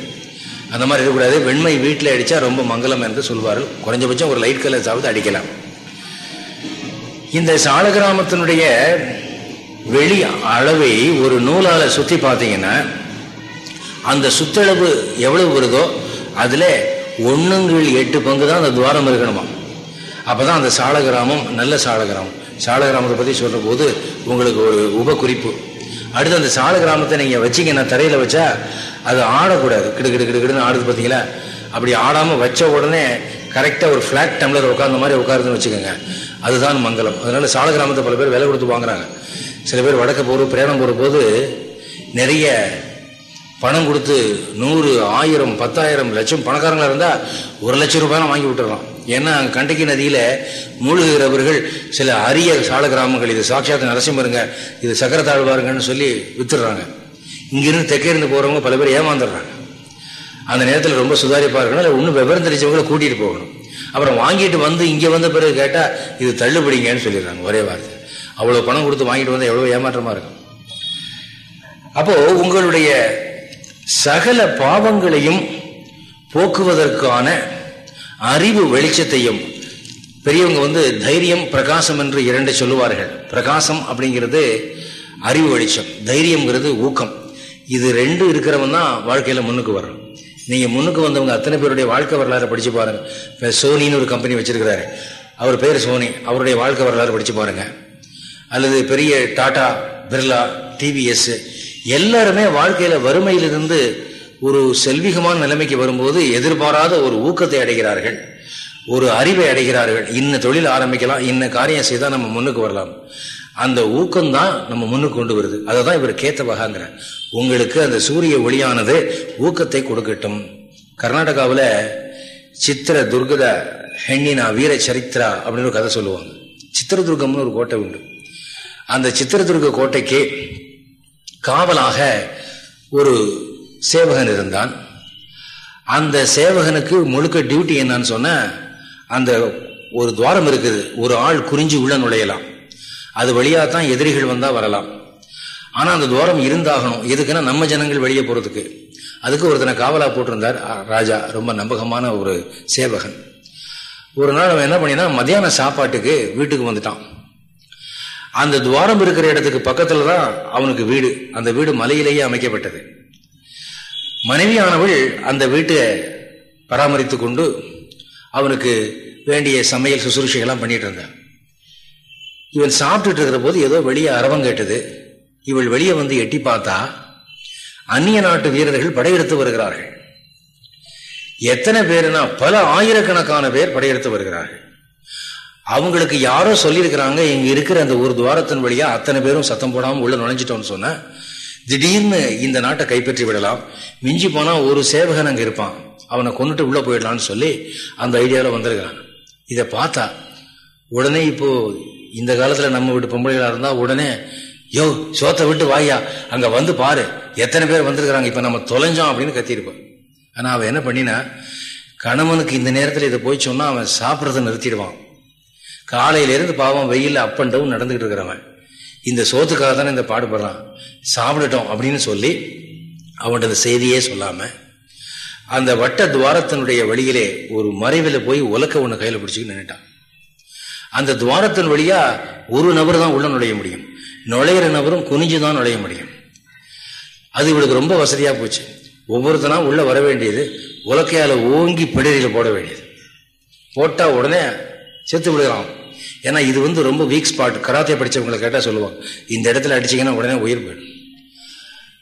Speaker 1: அந்த மாதிரி இருக்கக்கூடாது. வெண்மை வீட்டில் அடித்தா ரொம்ப மங்களம் என்று சொல்வார்கள். குறைஞ்சபட்சம் ஒரு லைட் கலர்ஸாவது அடிக்கலாம். இந்த சால கிராமத்தினுடைய வெளி அளவை ஒரு நூலால் சுற்றி பார்த்தீங்கன்னா அந்த சுத்தளவு எவ்வளவு வருதோ அதில் ஒன்றுங்கள் எட்டு பங்கு தான் அந்த துவாரம் இருக்கணுமா? அப்பதான் அந்த சால கிராமம் நல்ல சால கிராமம் சால கிராமத்தை பற்றி சொல்ற போது உங்களுக்கு ஒரு உப குறிப்பு அடுத்து அந்த சால கிராமத்தை நீங்கள் வச்சீங்கன்னா தரையில் வச்சா அது ஆடக்கூடாது. கிடு கிடு கிடு கிடுன்னு ஆடுது பார்த்தீங்களா அப்படி ஆடாமல் வச்ச உடனே கரெக்டாக ஒரு ஃப்ளாட் டம்ளர் உட்கார்ந்த மாதிரி உட்காருதுன்னு வச்சுக்கோங்க. அதுதான் மங்களம் அதனால சால கிராமத்தை பல பேர் விலை கொடுத்து வாங்குறாங்க. சில பேர் வடக்க போகிற பிரயாணம் போகிற போது நிறைய பணம் கொடுத்து நூறு ஆயிரம் பத்தாயிரம் லட்சம் பணக்காரங்களாக இருந்தால் ஒரு லட்சம் ரூபாய் வாங்கி விட்டுறலாம். ஏன்னா கண்டகி நதியில் மூழ்குகிறவர்கள் சில அரிய சால கிராமங்கள். இது சாட்சாத் நரசிம்மருங்க இது சக்கர தாழ்வாருங்கன்னு சொல்லி வித்துடுறாங்க. இங்கிருந்து தெற்கே இருந்து போகிறவங்க பல பேர் ஏமாந்துடுறாங்க. அந்த நேரத்தில் ரொம்ப சுதாரிப்பாக இருக்கணும் இல்லை இன்னும் விவரம் தெரிஞ்சவங்களை கூட்டிகிட்டு போகணும். அப்புறம் வாங்கிட்டு வந்து இங்க வந்த பிறகு கேட்டா இது தள்ளுபடிங்கன்னு சொல்லிடுறாங்க ஒரே வார்த்தை. அவ்வளவு பணம் கொடுத்து வாங்கிட்டு வந்தால் எவ்வளவு ஏமாற்றமாக இருக்கும்? அப்போ உங்களுடைய சகல பாவங்களையும் போக்குவதற்கான அறிவு வெளிச்சத்தையும் பெரியவங்க வந்து தைரியம் பிரகாசம் என்று இரண்டு சொல்லுவார்கள். பிரகாசம் அப்படிங்கிறது அறிவு வெளிச்சம் தைரியம்ங்கிறது ஊக்கம். இது ரெண்டு இருக்கிறவன் தான் வாழ்க்கையில முன்னுக்கு வர்றோம் நீங்க முன்னுக்கு வந்தவங்க அத்தனை பேருடைய வாழ்க்கை வரலாறு படிச்சு பாருங்க. சோனின்னு ஒரு கம்பெனி வச்சிருக்கிறாரு. அவர் பேர் சோனி. அவருடைய வாழ்க்கை வரலாறு படிச்சு பாருங்க. அல்லது பெரிய டாடா பிர்லா டிவிஎஸ் எல்லாருமே வாழ்க்கையில வறுமையிலிருந்து ஒரு செல்வீகமான நிலைமைக்கு வரும்போது எதிர்பாராத ஒரு ஊக்கத்தை அடைகிறார்கள். ஒரு அறிவை அடைகிறார்கள். இன்ன தொழில் ஆரம்பிக்கலாம். இன்ன காரியம் செய்தால் நம்ம முன்னுக்கு வரலாம். அந்த ஊக்கம்தான் நம்ம முன்னுக்கு கொண்டு வருது. அதை தான் இவர் கேத்த உங்களுக்கு அந்த சூரிய ஒளியானது ஊக்கத்தை கொடுக்கட்டும். கர்நாடகாவில் சித்திர துர்கத ஹெண்ணினா வீர சரித்திரா அப்படின்னு ஒரு கதை சொல்லுவாங்க. சித்திரதுர்கம்னு ஒரு கோட்டை உண்டு. அந்த சித்திரதுர்க கோட்டைக்கு காவலாக ஒரு சேவகன் இருந்தான். அந்த சேவகனுக்கு முழுக்க டியூட்டி என்னன்னு சொன்ன அந்த ஒரு துவாரம் இருக்குது. ஒரு ஆள் குறிஞ்சி உள்ள நுழையலாம். அது வழியாக தான் எதிரிகள் வந்தால் வரலாம். ஆனால் அந்த துவாரம் இருந்தாகணும். எதுக்குன்னா நம்ம ஜனங்கள் வெளியே போகிறதுக்கு அதுக்கு ஒருத்தனை காவலா போட்டிருந்தார் ராஜா. ரொம்ப நம்பகமான ஒரு சேவகன். ஒரு நாள் அவன் என்ன பண்ணினா மதியான சாப்பாட்டுக்கு வீட்டுக்கு வந்துட்டான். அந்த துவாரம் இருக்கிற இடத்துக்கு பக்கத்தில் தான் அவனுக்கு வீடு. அந்த வீடு மலையிலேயே அமைக்கப்பட்டது. மனைவியானவள் அந்த வீட்டை பராமரித்து கொண்டு அவனுக்கு வேண்டிய சமையல் சுசுரூஷைகள்லாம் பண்ணிட்டு இருந்தான் இவன் சாப்பிட்டுட்டு இருக்கிற போது ஏதோ வெளியே அரவம் கேட்டது. இவள் வெளியே வந்து எட்டி பார்த்தா அந்நிய நாட்டு வீரர்கள் படையெடுத்து வருகிறார்கள். எத்தனை பேருனா பல ஆயிரக்கணக்கான பேர் படையெடுத்து வருகிறார்கள். அவங்களுக்கு யாரோ சொல்லியிருக்கிறாங்க இங்க இருக்கிற அந்த ஒரு துவாரத்தின் வழியா அத்தனை பேரும் சத்தம் போடாம உள்ள நுழைஞ்சிட்டோம்னு சொன்ன திடீர்னு இந்த நாட்டை கைப்பற்றி விடலாம். மிஞ்சி போனா ஒரு சேவகன் அங்க இருப்பான். அவனை கொண்டுட்டு உள்ள போயிடலாம்னு சொல்லி அந்த ஐடியாவில் வந்திருக்கிறான். இதை பார்த்தா உடனே இப்போ இந்த காலத்துல நம்ம வீட்டு பொம்பளைகளா இருந்தா உடனே யோ சோத்தை விட்டு வாயா. அங்க வந்து பாரு. எத்தனை பேர் வந்திருக்கிறாங்க. இப்ப நம்ம தொலைஞ்சோம் அப்படின்னு கத்திருப்போம் ஆனா அவன் என்ன பண்ணினா கணவனுக்கு இந்த நேரத்தில் இதை போய் சொன்னா அவன் சாப்பிட்றத நிறுத்திடுவான். காலையிலேருந்து பாவம் வெயில் அப் அண்ட் டவுன் நடந்துகிட்டு இருக்கிறவன். இந்த சோத்துக்காக தானே இந்த பாடுபடுறான். சாப்பிடட்டும் அப்படின்னு சொல்லி அவன்கிட்ட செய்தியே சொல்லாம அந்த வட்ட துவாரத்தினுடைய வழியிலே ஒரு மறைவில் போய் உலக்க ஒன்று கையில் பிடிச்சிக்கிட்டு நின்றுட்டான் அந்த துவாரத்தின் வழியா ஒரு நபர் தான் உள்ள நுழைய முடியும். நுழையிற நபரும் குனிஞ்சு தான் நுழைய முடியும். அது இவளுக்கு ரொம்ப வசதியா போச்சு. ஒவ்வொருத்தனா உள்ள வர வேண்டியது உலக்கையால ஓங்கி பிடரியில போட வேண்டியது. போட்டா உடனே செத்து விடுகிறான் ஏன்னா இது வந்து ரொம்ப வீக் ஸ்பாட் கராத்தே படிச்சவங்களை கேட்டால் சொல்லுவாங்க இந்த இடத்துல அடிச்சிங்கன்னா உடனே உயிர் போயிடும்.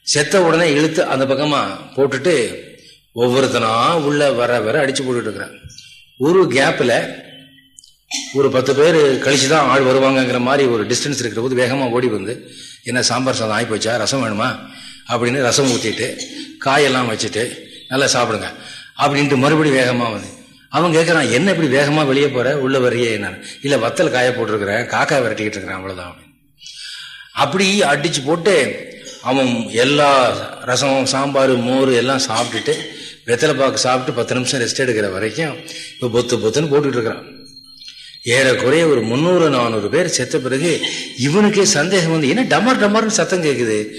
Speaker 1: செத்த உடனே இழுத்து அந்த பக்கமா போட்டுட்டு ஒவ்வொருத்தனா உள்ள வர வர அடிச்சு போட்டுட்டு இருக்கிறான். ஒரு கேப்ல ஒரு பத்து பேர் கழிச்சு தான் ஆள் வருவாங்கங்கிற மாதிரி ஒரு டிஸ்டன்ஸ் இருக்கிற போது வேகமாக ஓடி வந்து என்ன சாம்பார் சாதம் ஆகி போச்சா? ரசம் வேணுமா? அப்படின்னு ரசம் ஊற்றிட்டு காயெல்லாம் வச்சுட்டு நல்லா சாப்பிடுங்க. அப்படின்ட்டு மறுபடியும் வேகமாக வந்து. அவன் கேட்குறான் என்ன இப்படி வேகமாக வெளியே போகிற உள்ள வரையே என்ன இல்லை வத்தல் காய போட்டிருக்கிறேன். காக்கா விரட்டிக்கிட்டு இருக்கிறேன் அவ்வளோதான் அப்படி அடித்து போட்டு அவன் எல்லா ரசம் சாம்பார் மோர் எல்லாம் சாப்பிட்டுட்டு வெத்தலை பாக்கு சாப்பிட்டு பத்து நிமிஷம் ரெஸ்ட் எடுக்கிற வரைக்கும் இப்போ பொத்து பொத்துன்னு போட்டுக்கிட்டு இருக்கிறான். ஏறக்குறைய ஒரு முந்நூறு நானூறு பேர் செத்த பிறகு இவனுக்கே சந்தேகம் வந்து என்ன டமர் டமர்னு சத்தம் கேட்குது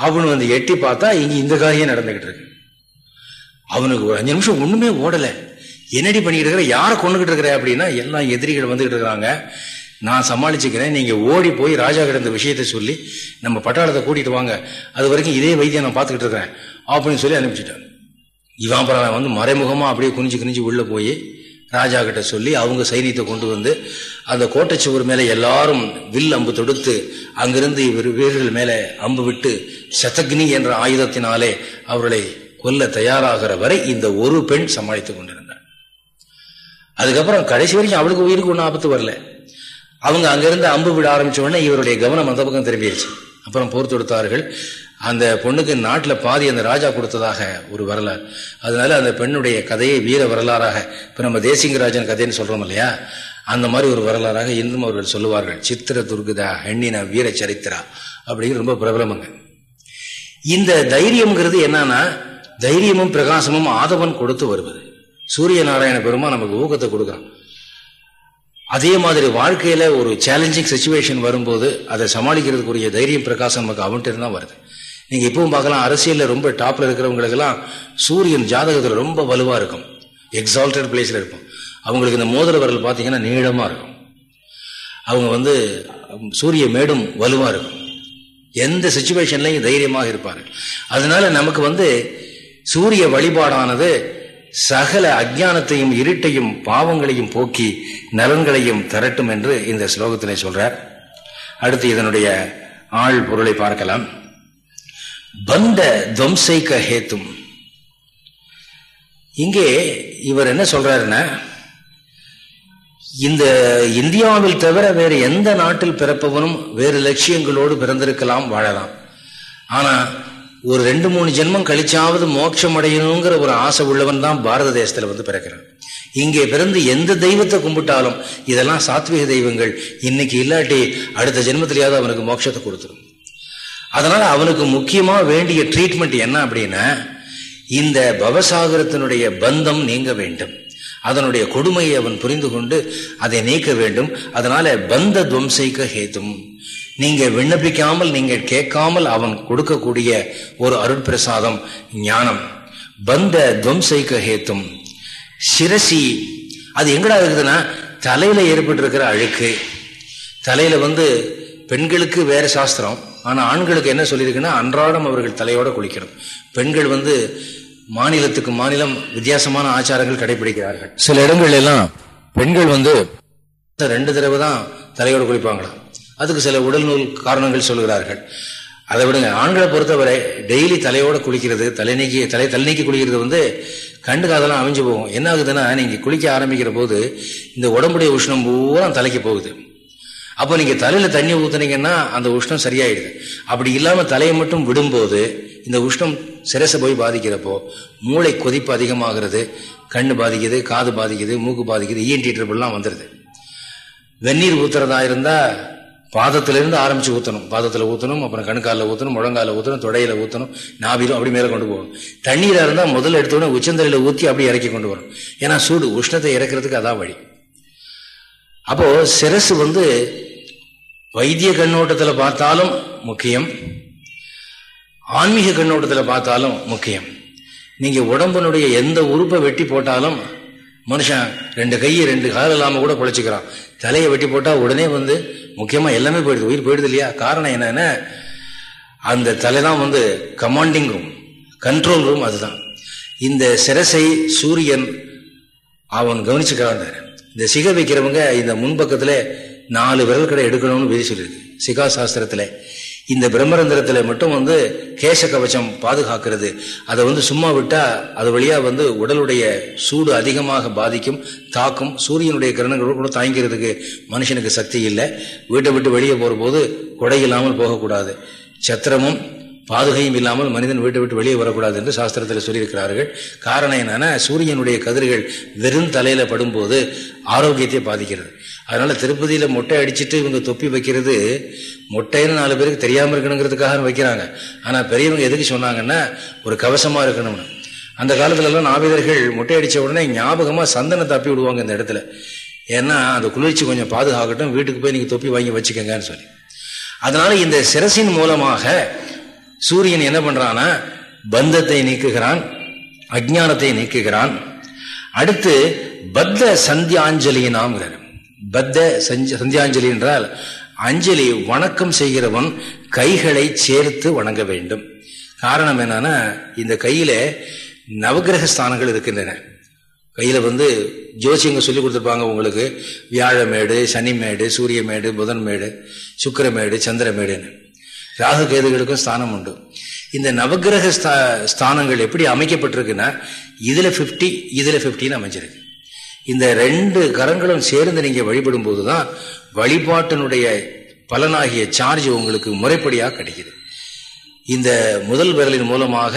Speaker 1: அவனு வந்து எட்டி பார்த்தா இங்கே இந்த காரியம் நடந்துகிட்டு இருக்கு. அவனுக்கு ஒரு அஞ்சு நிமிஷம் ஒன்றுமே ஓடலை. என்னடி பண்ணிக்கிட்டு இருக்கிற? யாரை கொண்டுகிட்டு இருக்கிற அப்படின்னா எல்லாம் எதிரிகள் வந்துகிட்டு இருக்கிறாங்க. நான் சமாளிச்சுக்கிறேன். நீங்கள் ஓடி போய் ராஜா கிடந்த விஷயத்தை சொல்லி நம்ம பட்டாளத்தை கூட்டிகிட்டு வாங்க. அது வரைக்கும் இதே வைத்தியம் நான் பார்த்துக்கிட்டு இருக்கிறேன். அப்படின்னு சொல்லி அனுப்பிச்சிட்டேன். இவன் அப்புறம் வந்து மறைமுகமாக அப்படியே குனிஞ்சு குனிஞ்சு உள்ளே போய் ராஜா கிட்ட சொல்லி அவங்க சைனியத்தை கொண்டு வந்து அந்த கோட்டை சுவர் மேல எல்லாரும் வில் அம்பு தொடுத்து அங்கிருந்து இவர் வீரர்கள் மேலே அம்பு விட்டு சதக்னி என்ற ஆயுதத்தினாலே அவர்களை கொல்ல தயாராகிற வரை இந்த ஒரு பெண் சமாளித்துக் கொண்டிருந்தார் அதுக்கப்புறம் கடைசி வரைக்கும் அவளுக்கு உயிருக்கு ஒன்றும் ஆபத்து வரல. அவங்க அங்கிருந்து அம்பு விட ஆரம்பிச்ச உடனே இவருடைய கவனம் அந்த பக்கம் திரும்பிடுச்சு அப்புறம் போர் தொடுத்தார்கள். அந்த பொண்ணுக்கு நாட்டில் பாதி அந்த ராஜா கொடுத்ததாக ஒரு வரலாறு. அதனால அந்த பெண்ணுடைய கதையை வீர வரலாறாக இப்போ நம்ம தேசிங்கராஜன் கதைன்னு சொல்றோம் இல்லையா? அந்த மாதிரி ஒரு வரலாறாக இன்னும் அவர்கள் சொல்லுவார்கள். சித்திர துர்கதா எண்ணின வீர சரித்திரா அப்படின்னு ரொம்ப பிரபலமங்க. இந்த தைரியம்ங்கிறது என்னன்னா தைரியமும் பிரகாசமும் ஆதவன் கொடுத்து வருவது. சூரிய நாராயண பெருமா நமக்கு ஊக்கத்தை கொடுக்குறான். அதே மாதிரி வாழ்க்கையில ஒரு சேலஞ்சிங் சுச்சுவேஷன் வரும்போது அதை சமாளிக்கிறதுக்குரிய தைரியம் பிரகாசம் நமக்கு அவன்கிட்ட தான் வருது. நீங்கள் இப்பவும் பார்க்கலாம் அரசியலில் ரொம்ப டாப்பில் இருக்கிறவங்களுக்கெல்லாம் சூரியன் ஜாதகத்தில் ரொம்ப வலுவாக இருக்கும். எக்ஸால்டட் பிளேஸில் இருக்கும். அவங்களுக்கு இந்த மோதிர வரல் பார்த்தீங்கன்னா நீளமாக இருக்கும். அவங்க வந்து சூரிய மேடும் வலுவாக இருக்கும். எந்த சுச்சுவேஷன்லையும் தைரியமாக இருப்பார்கள். அதனால நமக்கு வந்து சூரிய வழிபாடானது சகல அஜானத்தையும் இருட்டையும் பாவங்களையும் போக்கி நலன்களையும் தரட்டும் என்று இந்த ஸ்லோகத்திலே சொல்றார். அடுத்து இதனுடைய ஆள் பொருளை பார்க்கலாம். பந்த துவம்சைக்க ஹேத்தும். இங்கே இவர் என்ன சொல்றாருன்னா இந்த இந்தியாவில் தவிர வேறு எந்த நாட்டில் பிறப்பவனும் வேறு லட்சியங்களோடு பிறந்திருக்கலாம் வாழலாம். ஆனா ஒரு ரெண்டு மூணு ஜென்மம் கழிச்சாவது மோட்சம் அடையணுங்கிற ஒரு ஆசை உள்ளவன் தான் பாரத தேசத்துல வந்து பிறக்கிறான். இங்கே பிறந்து எந்த தெய்வத்தை கும்பிட்டாலும் இதெல்லாம் சாத்விக தெய்வங்கள். இன்னைக்கு இல்லாட்டி அடுத்த ஜென்மத்திலேயாவது அவனுக்கு மோட்சத்தை கொடுத்துரும். அதனால அவனுக்கு முக்கியமா வேண்டிய ட்ரீட்மெண்ட் என்ன அப்படின்னா இந்த பவசாகரத்தினுடைய பந்தம் நீங்க வேண்டும். அதனுடைய கொடுமையை அவன் புரிந்து கொண்டு அதை நீக்க வேண்டும். அதனால பந்த துவம்சைக்க ஹேத்தும். நீங்க விண்ணப்பிக்காமல் நீங்க கேட்காமல் அவன் கொடுக்கக்கூடிய ஒரு அருட்பிரசாதம் ஞானம். பந்த துவம்சைக்க ஹேத்தும். சிரசி அது எங்கடா இருக்குதுன்னா தலையில ஏற்பட்டிருக்கிற அழுக்கு. தலையில வந்து பெண்களுக்கு வேற சாஸ்திரம். ஆனால் ஆண்களுக்கு என்ன சொல்லியிருக்குன்னா அன்றாடம் அவர்கள் தலையோட குளிக்கணும் பெண்கள் வந்து மாநிலத்துக்கு மாநிலம் வித்தியாசமான ஆச்சாரங்கள் கடைபிடிக்கிறார்கள். சில இடங்கள் எல்லாம் பெண்கள் வந்து ரெண்டு தடவை தான் தலையோடு குளிப்பாங்களாம். அதுக்கு சில உடல் நூல் காரணங்கள் சொல்கிறார்கள். அதை விடுங்க ஆண்களை பொறுத்தவரை டெய்லி தலையோட குளிக்கிறது தலை நீக்கி தலை தலை நீக்கி குளிக்கிறது வந்து கண்டு காதெல்லாம் அமைஞ்சு போகும். என்ன ஆகுதுன்னா நீங்க குளிக்க ஆரம்பிக்கிற போது இந்த உடம்புடைய உஷ்ணம் பூரா தலைக்கு போகுது. அப்போ நீங்க தலையில தண்ணி ஊத்துனீங்கன்னா அந்த உஷ்ணம் சரியாயிடுது. அப்படி இல்லாம தலையை மட்டும் விடும்போது இந்த உஷ்ணம் சிரசை போய் பாதிக்கிறப்போ மூளை கொதிப்பு அதிகமாகிறது கண்ணு பாதிக்குது காது பாதிக்குது மூக்கு பாதிக்குது இஎன்டி ட்ரிபிள்லாம் வந்துடுது வெந்நீர் ஊத்துறதா இருந்தா பாதத்திலிருந்து ஆரம்பிச்சு ஊற்றணும் பாதத்தில் ஊற்றணும் அப்புறம் கணுக்காலில் ஊற்றணும் முழங்கால ஊற்றணும் தொடையில ஊற்றணும் நாபிலும் அப்படி மேலே கொண்டு போகணும். தண்ணீராக இருந்தால் முதல்ல எடுத்தோடனே உச்சந்தலையில் ஊற்றி அப்படி இறக்கி கொண்டு வரும் ஏன்னா சூடு உஷ்ணத்தை இறக்கிறதுக்கு அதான் வழி. அப்போ சிரசு வந்து வைத்திய கண்ணோட்டத்தில் பார்த்தாலும் முக்கியம் ஆன்மீக கண்ணோட்டத்தில் பார்த்தாலும் முக்கியம். நீங்க உடம்பனுடைய எந்த உறுப்பை வெட்டி போட்டாலும் மனுஷன் ரெண்டு கையை ரெண்டு கால் இல்லாமல் கூட பிழைச்சிக்கிறான். தலையை வெட்டி போட்டால் உடனே வந்து முக்கியமாக எல்லாமே போயிடுது. உயிர் போயிடுது இல்லையா? காரணம் என்னன்னா? அந்த தலை தான் வந்து கமாண்டிங் ரூம் கண்ட்ரோல் ரூம் அதுதான். இந்த சிரசை சூரியன் அவன் கவனிச்சுக்கிறான். இந்த சிகை வைக்கிறவங்க இந்த முன்பக்கத்துல நாலு விரல் கடை எடுக்கணும்னு விதி சொல்லியிருக்கு சிகா சாஸ்திரத்துல. இந்த பிரம்மரந்திரத்துல மட்டும் வந்து கேச கவச்சம் பாதுகாக்கிறது. அதை வந்து சும்மா விட்டா அது வழியா வந்து உடலுடைய சூடு அதிகமாக பாதிக்கும் தாக்கும் சூரியனுடைய கிரணங்கள் கூட தாங்கிறதுக்கு மனுஷனுக்கு சக்தி இல்லை. வீட்டை விட்டு வெளியே போற போது கொடை இல்லாமல் போகக்கூடாது. சத்திரமும் பாதுகையும் இல்லாமல் மனிதன் வீட்டை விட்டு வெளியே வரக்கூடாது என்று சாஸ்திரத்தில் சொல்லியிருக்கிறார்கள். காரணம் என்னன்னா சூரியனுடைய கதிர்கள் வெறும் தலையில படும்போது ஆரோக்கியத்தை பாதிக்கிறது. அதனால திருப்பதியில மொட்டை அடிச்சுட்டு இவங்க தொப்பி வைக்கிறது மொட்டைன்னு நாலு பேருக்கு தெரியாம இருக்கணுங்கிறதுக்காக வைக்கிறாங்க. ஆனா பெரியவங்க எதுக்கு சொன்னாங்கன்னா ஒரு கவசமா இருக்கணும்னு. அந்த காலத்துல எல்லாம் நாவிதர்கள் மொட்டை அடிச்ச உடனே ஞாபகமா சந்தனை தப்பி விடுவாங்க இந்த இடத்துல. ஏன்னா அந்த குளிர்ச்சி கொஞ்சம் பாதுகாக்கட்டும் வீட்டுக்கு போய் நீங்க தொப்பி வாங்கி வச்சுக்கங்கன்னு சொல்லி. அதனால இந்த சிரசின் மூலமாக சூரியன் என்ன பண்றான்னா பந்தத்தை நீக்குகிறான் அஜானத்தை நீக்குகிறான். அடுத்து பத்த சந்தியாஞ்சலினாம் பத்த சந்தியாஞ்சலி என்றால் அஞ்சலி வணக்கம் செய்கிறவன் கைகளை சேர்த்து வணங்க வேண்டும். காரணம் என்னன்னா இந்த கையில நவகிரக ஸ்தானங்கள் இருக்கின்றன. கையில வந்து ஜோசியங்க சொல்லி கொடுத்துருப்பாங்க உங்களுக்கு வியாழமேடு சனிமேடு சூரியமேடு புதன்மேடு சுக்கரமேடு சந்திரமேடுன்னு. ராகு கேதுகளுக்கும் ஸ்தானம் உண்டு. இந்த நவகிரக ஸ்தானங்கள் எப்படி அமைக்கப்பட்டிருக்குன்னா இதுல பிப்டி இதுல பிப்டின்னு அமைஞ்சிருக்கு. இந்த ரெண்டு கரங்களும் சேர்ந்து நீங்க வழிபடும் போதுதான் வழிபாட்டினுடைய பலனாகிய சார்ஜ் உங்களுக்கு முறைப்படியாக கிடைக்குது. இந்த முதல் விரலின் மூலமாக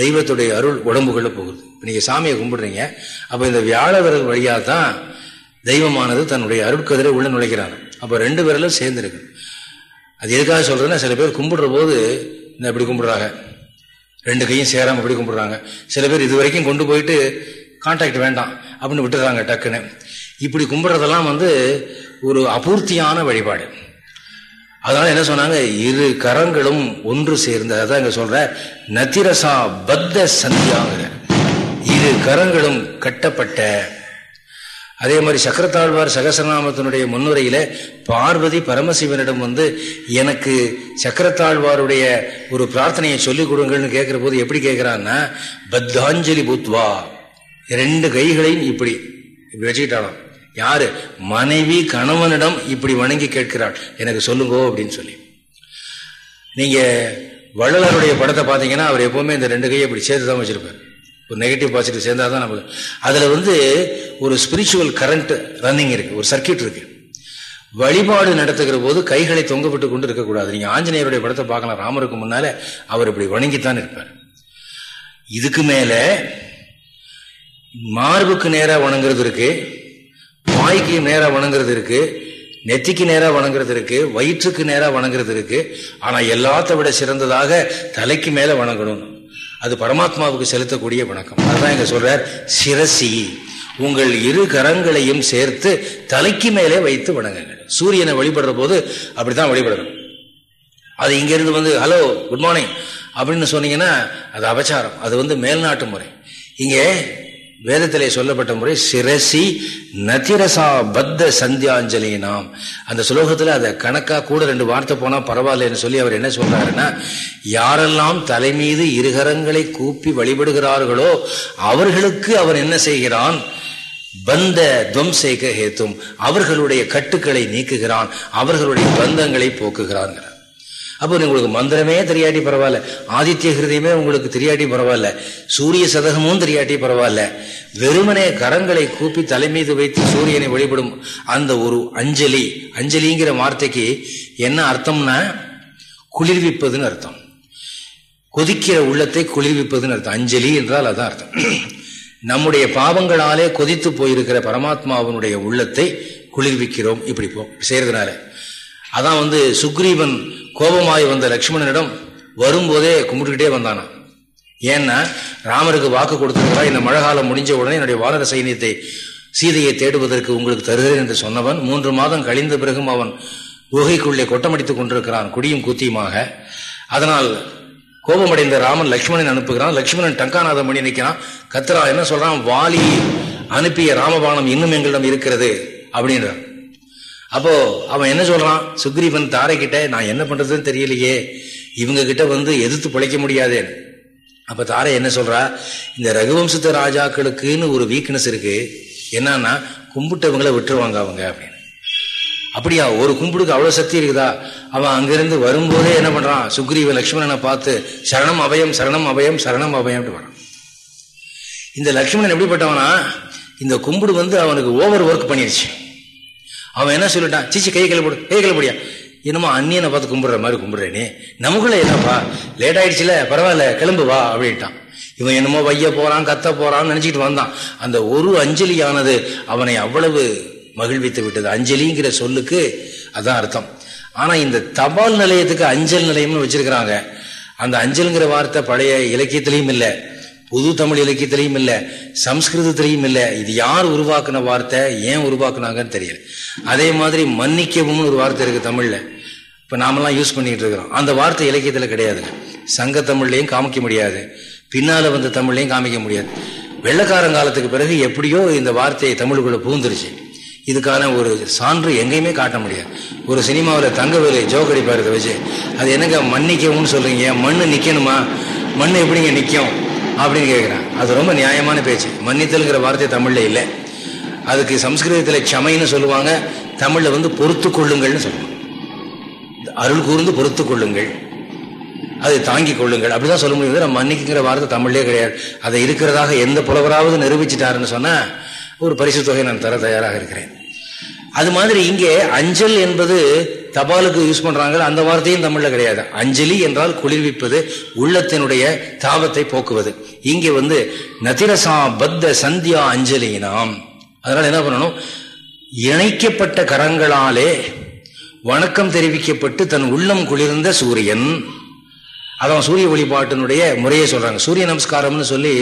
Speaker 1: தெய்வத்துடைய அருள் உடம்புகளில் போகுது. நீங்க சாமியை கும்பிடுறீங்க அப்ப இந்த வியாழ விரல் வழியாக தான் தெய்வமானது தன்னுடைய அருட்கதிரை உள்ள நுழைக்கிறாங்க அப்ப ரெண்டு விரலும் சேர்ந்துருக்கு. அது எதுக்காக சொல்றதுன்னா சில பேர் கும்பிடுற போது இந்த எப்படி கும்பிடுறாங்க. ரெண்டு கையும் சேராம இப்படி கும்பிடுறாங்க. சில பேர் இது வரைக்கும் கொண்டு போயிட்டு கான்டாக்ட் வேண்டாம் அப்படின்னு விட்டுறாங்க டக்குன்னு. இப்படி கும்பிடுறதெல்லாம் வந்து ஒரு அபூர்த்தியான வழிபாடு. அதனால என்ன சொன்னாங்க? இரு கரங்களும் ஒன்று சேர்ந்து அதான் இங்க சொல்ற நத்திரசா பத்த சந்தியாங்கிற. இரு கரங்களும் கட்டப்பட்ட அதே மாதிரி சக்கரத்தாழ்வார் சகசரநாமத்தினுடைய முன்னுரையில பார்வதி பரமசிவனிடம் வந்து எனக்கு சக்கரத்தாழ்வாருடைய ஒரு பிரார்த்தனையை சொல்லிக் கொடுங்கள்னு கேட்கிற போது எப்படி கேட்கிறான்னா பத்தாஞ்சலி புத்வா. ரெண்டு கைகளையும் இப்படி வச்சுக்கிட்டாலும் யாரு? மனைவி கணவனிடம் இப்படி வணங்கி கேட்கிறாள். எனக்கு சொல்லுங்கோ அப்படின்னு சொல்லி. நீங்க வள்ளலருடைய படத்தை பார்த்தீங்கன்னா அவர் எப்பவுமே இந்த ரெண்டு கையை இப்படி சேர்த்து தான் வச்சுருப்பார். ஒரு நெகட்டிவ் பாசிட்டிவ் சேர்ந்தால் தான் நமக்கு அதில் வந்து ஒரு ஸ்பிரிச்சுவல் கரண்ட் ரன்னிங் இருக்கு ஒரு சர்க்கியூட் இருக்கு. வழிபாடு நடத்துகிற போது கைகளை தொங்கப்பட்டு கொண்டு இருக்கக்கூடாது நீங்கள் ஆஞ்சநேயருடைய படத்தை பார்க்கலாம் ராமருக்கு முன்னால அவர் இப்படி வணங்கித்தான் இருப்பார். இதுக்கு மேலே மார்புக்கு நேராக வணங்குறது இருக்கு வாய்க்கு நேராக வணங்குறது இருக்கு நெத்திக்கு நேராக வணங்குறது இருக்கு வயிற்றுக்கு நேராக வணங்குறது இருக்கு. ஆனால் எல்லாத்த விட சிறந்ததாக தலைக்கு மேலே வணங்கணும். அது பரமாத்மாவுக்கு செலுத்தக்கூடிய வணக்கம். அதுதான் இங்க சொல்றார் சிரசி உங்கள் இரு கரங்களையும் சேர்த்து தலைக்கு மேலே வைத்து வணங்குங்க சூரியனை வழிபடுற போது அப்படித்தான் வழிபடணும். அது இங்கிருந்து வந்து ஹலோ குட் மார்னிங். அப்படின்னு சொன்னீங்கன்னா அது அபச்சாரம். அது வந்து மேல்நாட்டு முறை. இங்கே வேதத்திலே சொல்லப்பட்ட முறை சிரசி நதிரசா பத்த சந்தியாஞ்சலி நாம். அந்த சுலோகத்துல அதை கணக்கா கூட ரெண்டு வார்த்தை போனா பரவாயில்லன்னு சொல்லி அவர் என்ன சொல்றாருன்னா யாரெல்லாம் தலை மீது இருகரங்களை கூப்பி வழிபடுகிறார்களோ அவர்களுக்கு அவர் என்ன செய்கிறான்? பந்த துவம்சேக ஹேத்தும். அவர்களுடைய கட்டுக்களை நீக்குகிறான். அவர்களுடைய பந்தங்களை போக்குகிறான்கிறார் அப்போ உங்களுக்கு மந்திரமே தெரியாட்டி பரவாயில்ல. ஆதித்ய ஹிருதயமே உங்களுக்கு தெரியாட்டி பரவாயில்ல. சூரிய சதகமும் தெரியாட்டி பரவாயில்ல. வெறுமனே கரங்களை கூப்பி தலை மீது வைத்து சூரியனை வழிபடும் அந்த ஒரு அஞ்சலி அஞ்சலிங்கிற வார்த்தைக்கு என்ன அர்த்தம்னா குளிர்விப்பதுன்னு அர்த்தம். கொதிக்கிற உள்ளத்தை குளிர்விப்பதுன்னு அர்த்தம். அஞ்சலி என்றால் அதான் அர்த்தம். நம்முடைய பாவங்களாலே கொதித்து போயிருக்கிற பரமாத்மாவனுடைய உள்ளத்தை குளிர்விக்கிறோம். இப்படி போ செய்யறதுனால அதான் வந்து சுக்ரீவன் கோபமாய் வந்த லக்ஷ்மணனிடம் வரும்போதே கும்பிட்டுக்கிட்டே வந்தானா. ஏன்னா ராமருக்கு வாக்கு கொடுத்திருக்கிறா இந்த மழை காலம் முடிஞ்ச உடனே என்னுடைய வானர சைன்யத்தை சீதையை தேடுவதற்கு உங்களுக்கு தருகிறேன் என்று சொன்னவன் மூன்று மாதம் கழிந்த பிறகும் அவன் குகைக்குள்ளே கொட்டமடித்துக் கொண்டிருக்கிறான் குடியும் குத்தியுமாக. அதனால் கோபமடைந்த ராமன் லக்ஷ்மணன் அனுப்புகிறான் லக்ஷ்மணன் டங்காநாதம் பண்ணி நிற்கிறான் கத்ரா என்ன சொல்றான்? வாலி அனுப்பிய ராமபானம் இன்னும் எங்களிடம் இருக்கிறது அப்படின்றான். அப்போ அவன் என்ன சொல்றான்? சுக்ரீவன் தாரை நான் என்ன பண்றதுன்னு தெரியலையே. இவங்க கிட்ட வந்து எதிர்த்து பிழைக்க முடியாதே. அப்ப தாரை என்ன சொல்றா? இந்த ரகுவம்சத்த ராஜாக்களுக்குன்னு ஒரு வீக்னஸ் இருக்கு. என்னன்னா கும்பிட்டவங்களை விட்டுருவாங்க அவங்க அப்படின்னு. அப்படியா? ஒரு கும்பிடுக்கு அவ்வளவு சக்தி இருக்குதா? அவன் அங்கிருந்து வரும்போதே என்ன பண்றான்? சுக்ரீவ லக்ஷ்மணனை பார்த்து சரணம் அபயம் சரணம் அபயம் சரணம் அபயம்னு வரான் இந்த லக்ஷ்மணன் எப்படிப்பட்டவனா? இந்த கும்பிடு வந்து அவனுக்கு ஓவர் ஒர்க் பண்ணிருச்சு. அவன் என்ன சொல்லிட்டான்? சீச்சி கை கிளப்பிடு கை கிளப்பிடியா என்னமோ அந்நியனை பார்த்து கும்பிடுற மாதிரி கும்பிடுறேனே. நமக்குள்ள என்னப்பா? லேட் ஆயிடுச்சுல பரவாயில்ல கிளம்பு வா அப்படின்ட்டான். இவன் என்னமோ வைய போறான் கத்த போறான்னு நினைச்சிட்டு வந்தான். அந்த ஒரு அஞ்சலியானது அவனை அவ்வளவு மகிழ்வித்து விட்டது. அஞ்சலிங்கிற சொல்லுக்கு அதான் அர்த்தம். ஆனா இந்த தபால் நிலையத்துக்கு அஞ்சல் நிலையம்னு வச்சிருக்கிறாங்க. அந்த அஞ்சல்ங்கிற வார்த்தை பழைய இலக்கியத்திலையும் இல்லை. புது தமிழ் இலக்கியத்திலையும் இல்லை சம்ஸ்கிருதத்திலையும் இல்லை. இது யார் உருவாக்குன வார்த்தை ஏன் உருவாக்குனாங்கன்னு தெரியல. அதே மாதிரி மன்னிக்கவும்னு ஒரு வார்த்தை இருக்கு தமிழ்ல. இப்போ நாமெல்லாம் யூஸ் பண்ணிட்டு இருக்கிறோம். அந்த வார்த்தை இலக்கியத்தில் கிடையாது. சங்க தமிழ்லையும் காமிக்க முடியாது. பின்னால வந்த தமிழ்லையும் காமிக்க முடியாது. வெள்ளக்காரங்காலத்துக்கு பிறகு எப்படியோ இந்த வார்த்தையை தமிழுக்குள்ள புகுந்துருச்சு. இதுக்கான ஒரு சான்று எங்கேயுமே காட்ட முடியாது. ஒரு சினிமாவில் தங்கவேலு ஜோக்கடிப்பாரு வச்சு. அது என்னங்க மன்னிக்கவும்னு சொல்றீங்க? மண்ணு நிக்கணுமா? மண்ணு எப்படிங்க நிற்கும் அப்படின்னு கேட்குறான் அது ரொம்ப நியாயமான பேச்சு. மன்னித்தல்ங்கிற வார்த்தை தமிழில் இல்லை. அதுக்கு சம்ஸ்கிருதத்தில் க்ஷமைன்னு சொல்லுவாங்க. தமிழில் வந்து பொறுத்து கொள்ளுங்கள்னு சொல்லுவாங்க. அருள் கூர்ந்து பொறுத்து கொள்ளுங்கள். அது தாங்கிக் கொள்ளுங்கள். அப்படிதான் சொல்ல முடியும். நம்ம மன்னிக்குங்கிற வார்த்தை தமிழ்லேயே கிடையாது. அதை இருக்கிறதாக எந்த புலவராவது நிரூபிச்சிட்டாருன்னு சொன்னால் ஒரு பரிசு தொகை நான் தர தயாராக இருக்கிறேன். அது மாதிரி இங்கே அஞ்சல் என்பது தபாலுக்கு யூஸ் பண்றாங்க. அந்த வார்த்தையும் தமிழில் கிடையாது. அஞ்சலி என்றால் குளிர்விப்பது உள்ளத்தினுடைய தாபத்தை போக்குவது. இங்கே வந்து நதிரசா பத்த சந்தியா அஞ்சலினாம். அதனால் என்ன பண்ணணும்? இணைக்கப்பட்ட கரங்களாலே வணக்கம் தெரிவிக்கப்பட்டு தன் உள்ளம் குளிர்ந்த சூரியன் அதான் சூரிய வழிபாட்டினுடைய முறையை சொல்றாங்க. சூரிய நமஸ்காரம்னு சொல்லி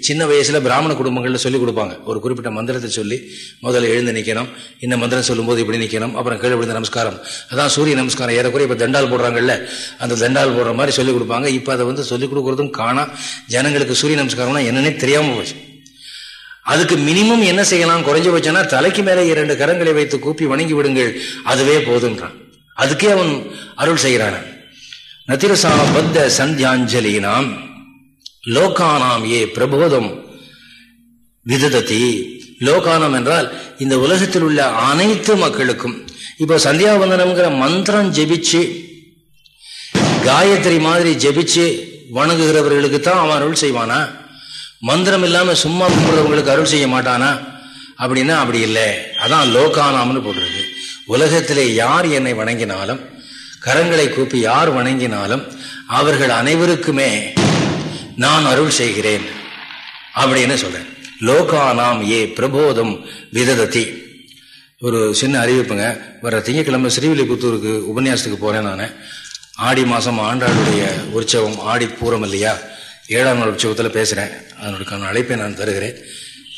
Speaker 1: சின்ன வயசுல பிராமண குடும்பங்கள்ல சொல்லி கொடுப்பாங்க. ஒரு குறிப்பிட்ட மந்திரத்தை சொல்லி முதல்ல எழுந்து நிற்கணும் இந்த மந்திரம் சொல்லும்போது இப்படி நிற்கணும் அப்புறம் கீழே விழுந்த நமஸ்காரம். அதான் சூரிய நமஸ்காரம். ஏறக்குறைய இப்போ தண்டால் போடுறாங்கல்ல அந்த தண்டால் போடுற மாதிரி சொல்லிக் கொடுப்பாங்க. இப்போ அதை வந்து சொல்லிக் கொடுக்கறதும் காணா ஜனங்களுக்கு சூரிய நமஸ்காரம்னா என்னன்னே தெரியாம போச்சு. அதுக்கு மினிமம் என்ன செய்யலாம்? குறைஞ்சபட்சம்னா தலைக்கு மேலே இரண்டு கரங்களை வைத்து கூப்பி வணங்கி விடுங்கள். அதுவே போதுன்றான் அதுக்கே அவன் அருள் செய்கிறான். நத்திரசா பத்த சந்தியாஞ்சலினாம் லோகானாம் ஏ பிரபோதம் விததத்தி லோகானம் என்றால் இந்த உலகத்தில் உள்ள அனைத்து மக்களுக்கும். இப்போ சந்தியாவந்தனம்ங்கிற மந்திரம் ஜெபிச்சு காயத்ரி மாதிரி ஜெபிச்சு வணங்குகிறவர்களுக்கு தான் அவன் அருள் செய்வானா? மந்திரம் இல்லாமல் சும்மா கும்பிடுறவங்களுக்கு அருள் செய்ய மாட்டானா? அப்படின்னா அப்படி இல்லை. அதான் லோகானாம்னு போடுறது உலகத்திலே யார் என்னை வணங்கினாலும் கரங்களை கூப்பி யார் வணங்கினாலும் அவர்கள் அனைவருக்குமே நான் அருள் செய்கிறேன் அப்படின்னு சொல்றேன். லோகானாம் ஏ பிரபோதம் விததத்தி ஒரு சின்ன அறிவிப்புங்க. வர திங்கக்கிழமை ஸ்ரீவில்லிபுத்தூருக்கு உபன்யாசத்துக்கு போறேன் நான். ஆடி மாசம் ஆண்டாளுடைய உற்சவம் ஆடி பூரம் இல்லையா? ஏழாம் நாள் உற்சவத்தில் பேசுகிறேன் அதனுக்கான அழைப்பை நான் தருகிறேன்.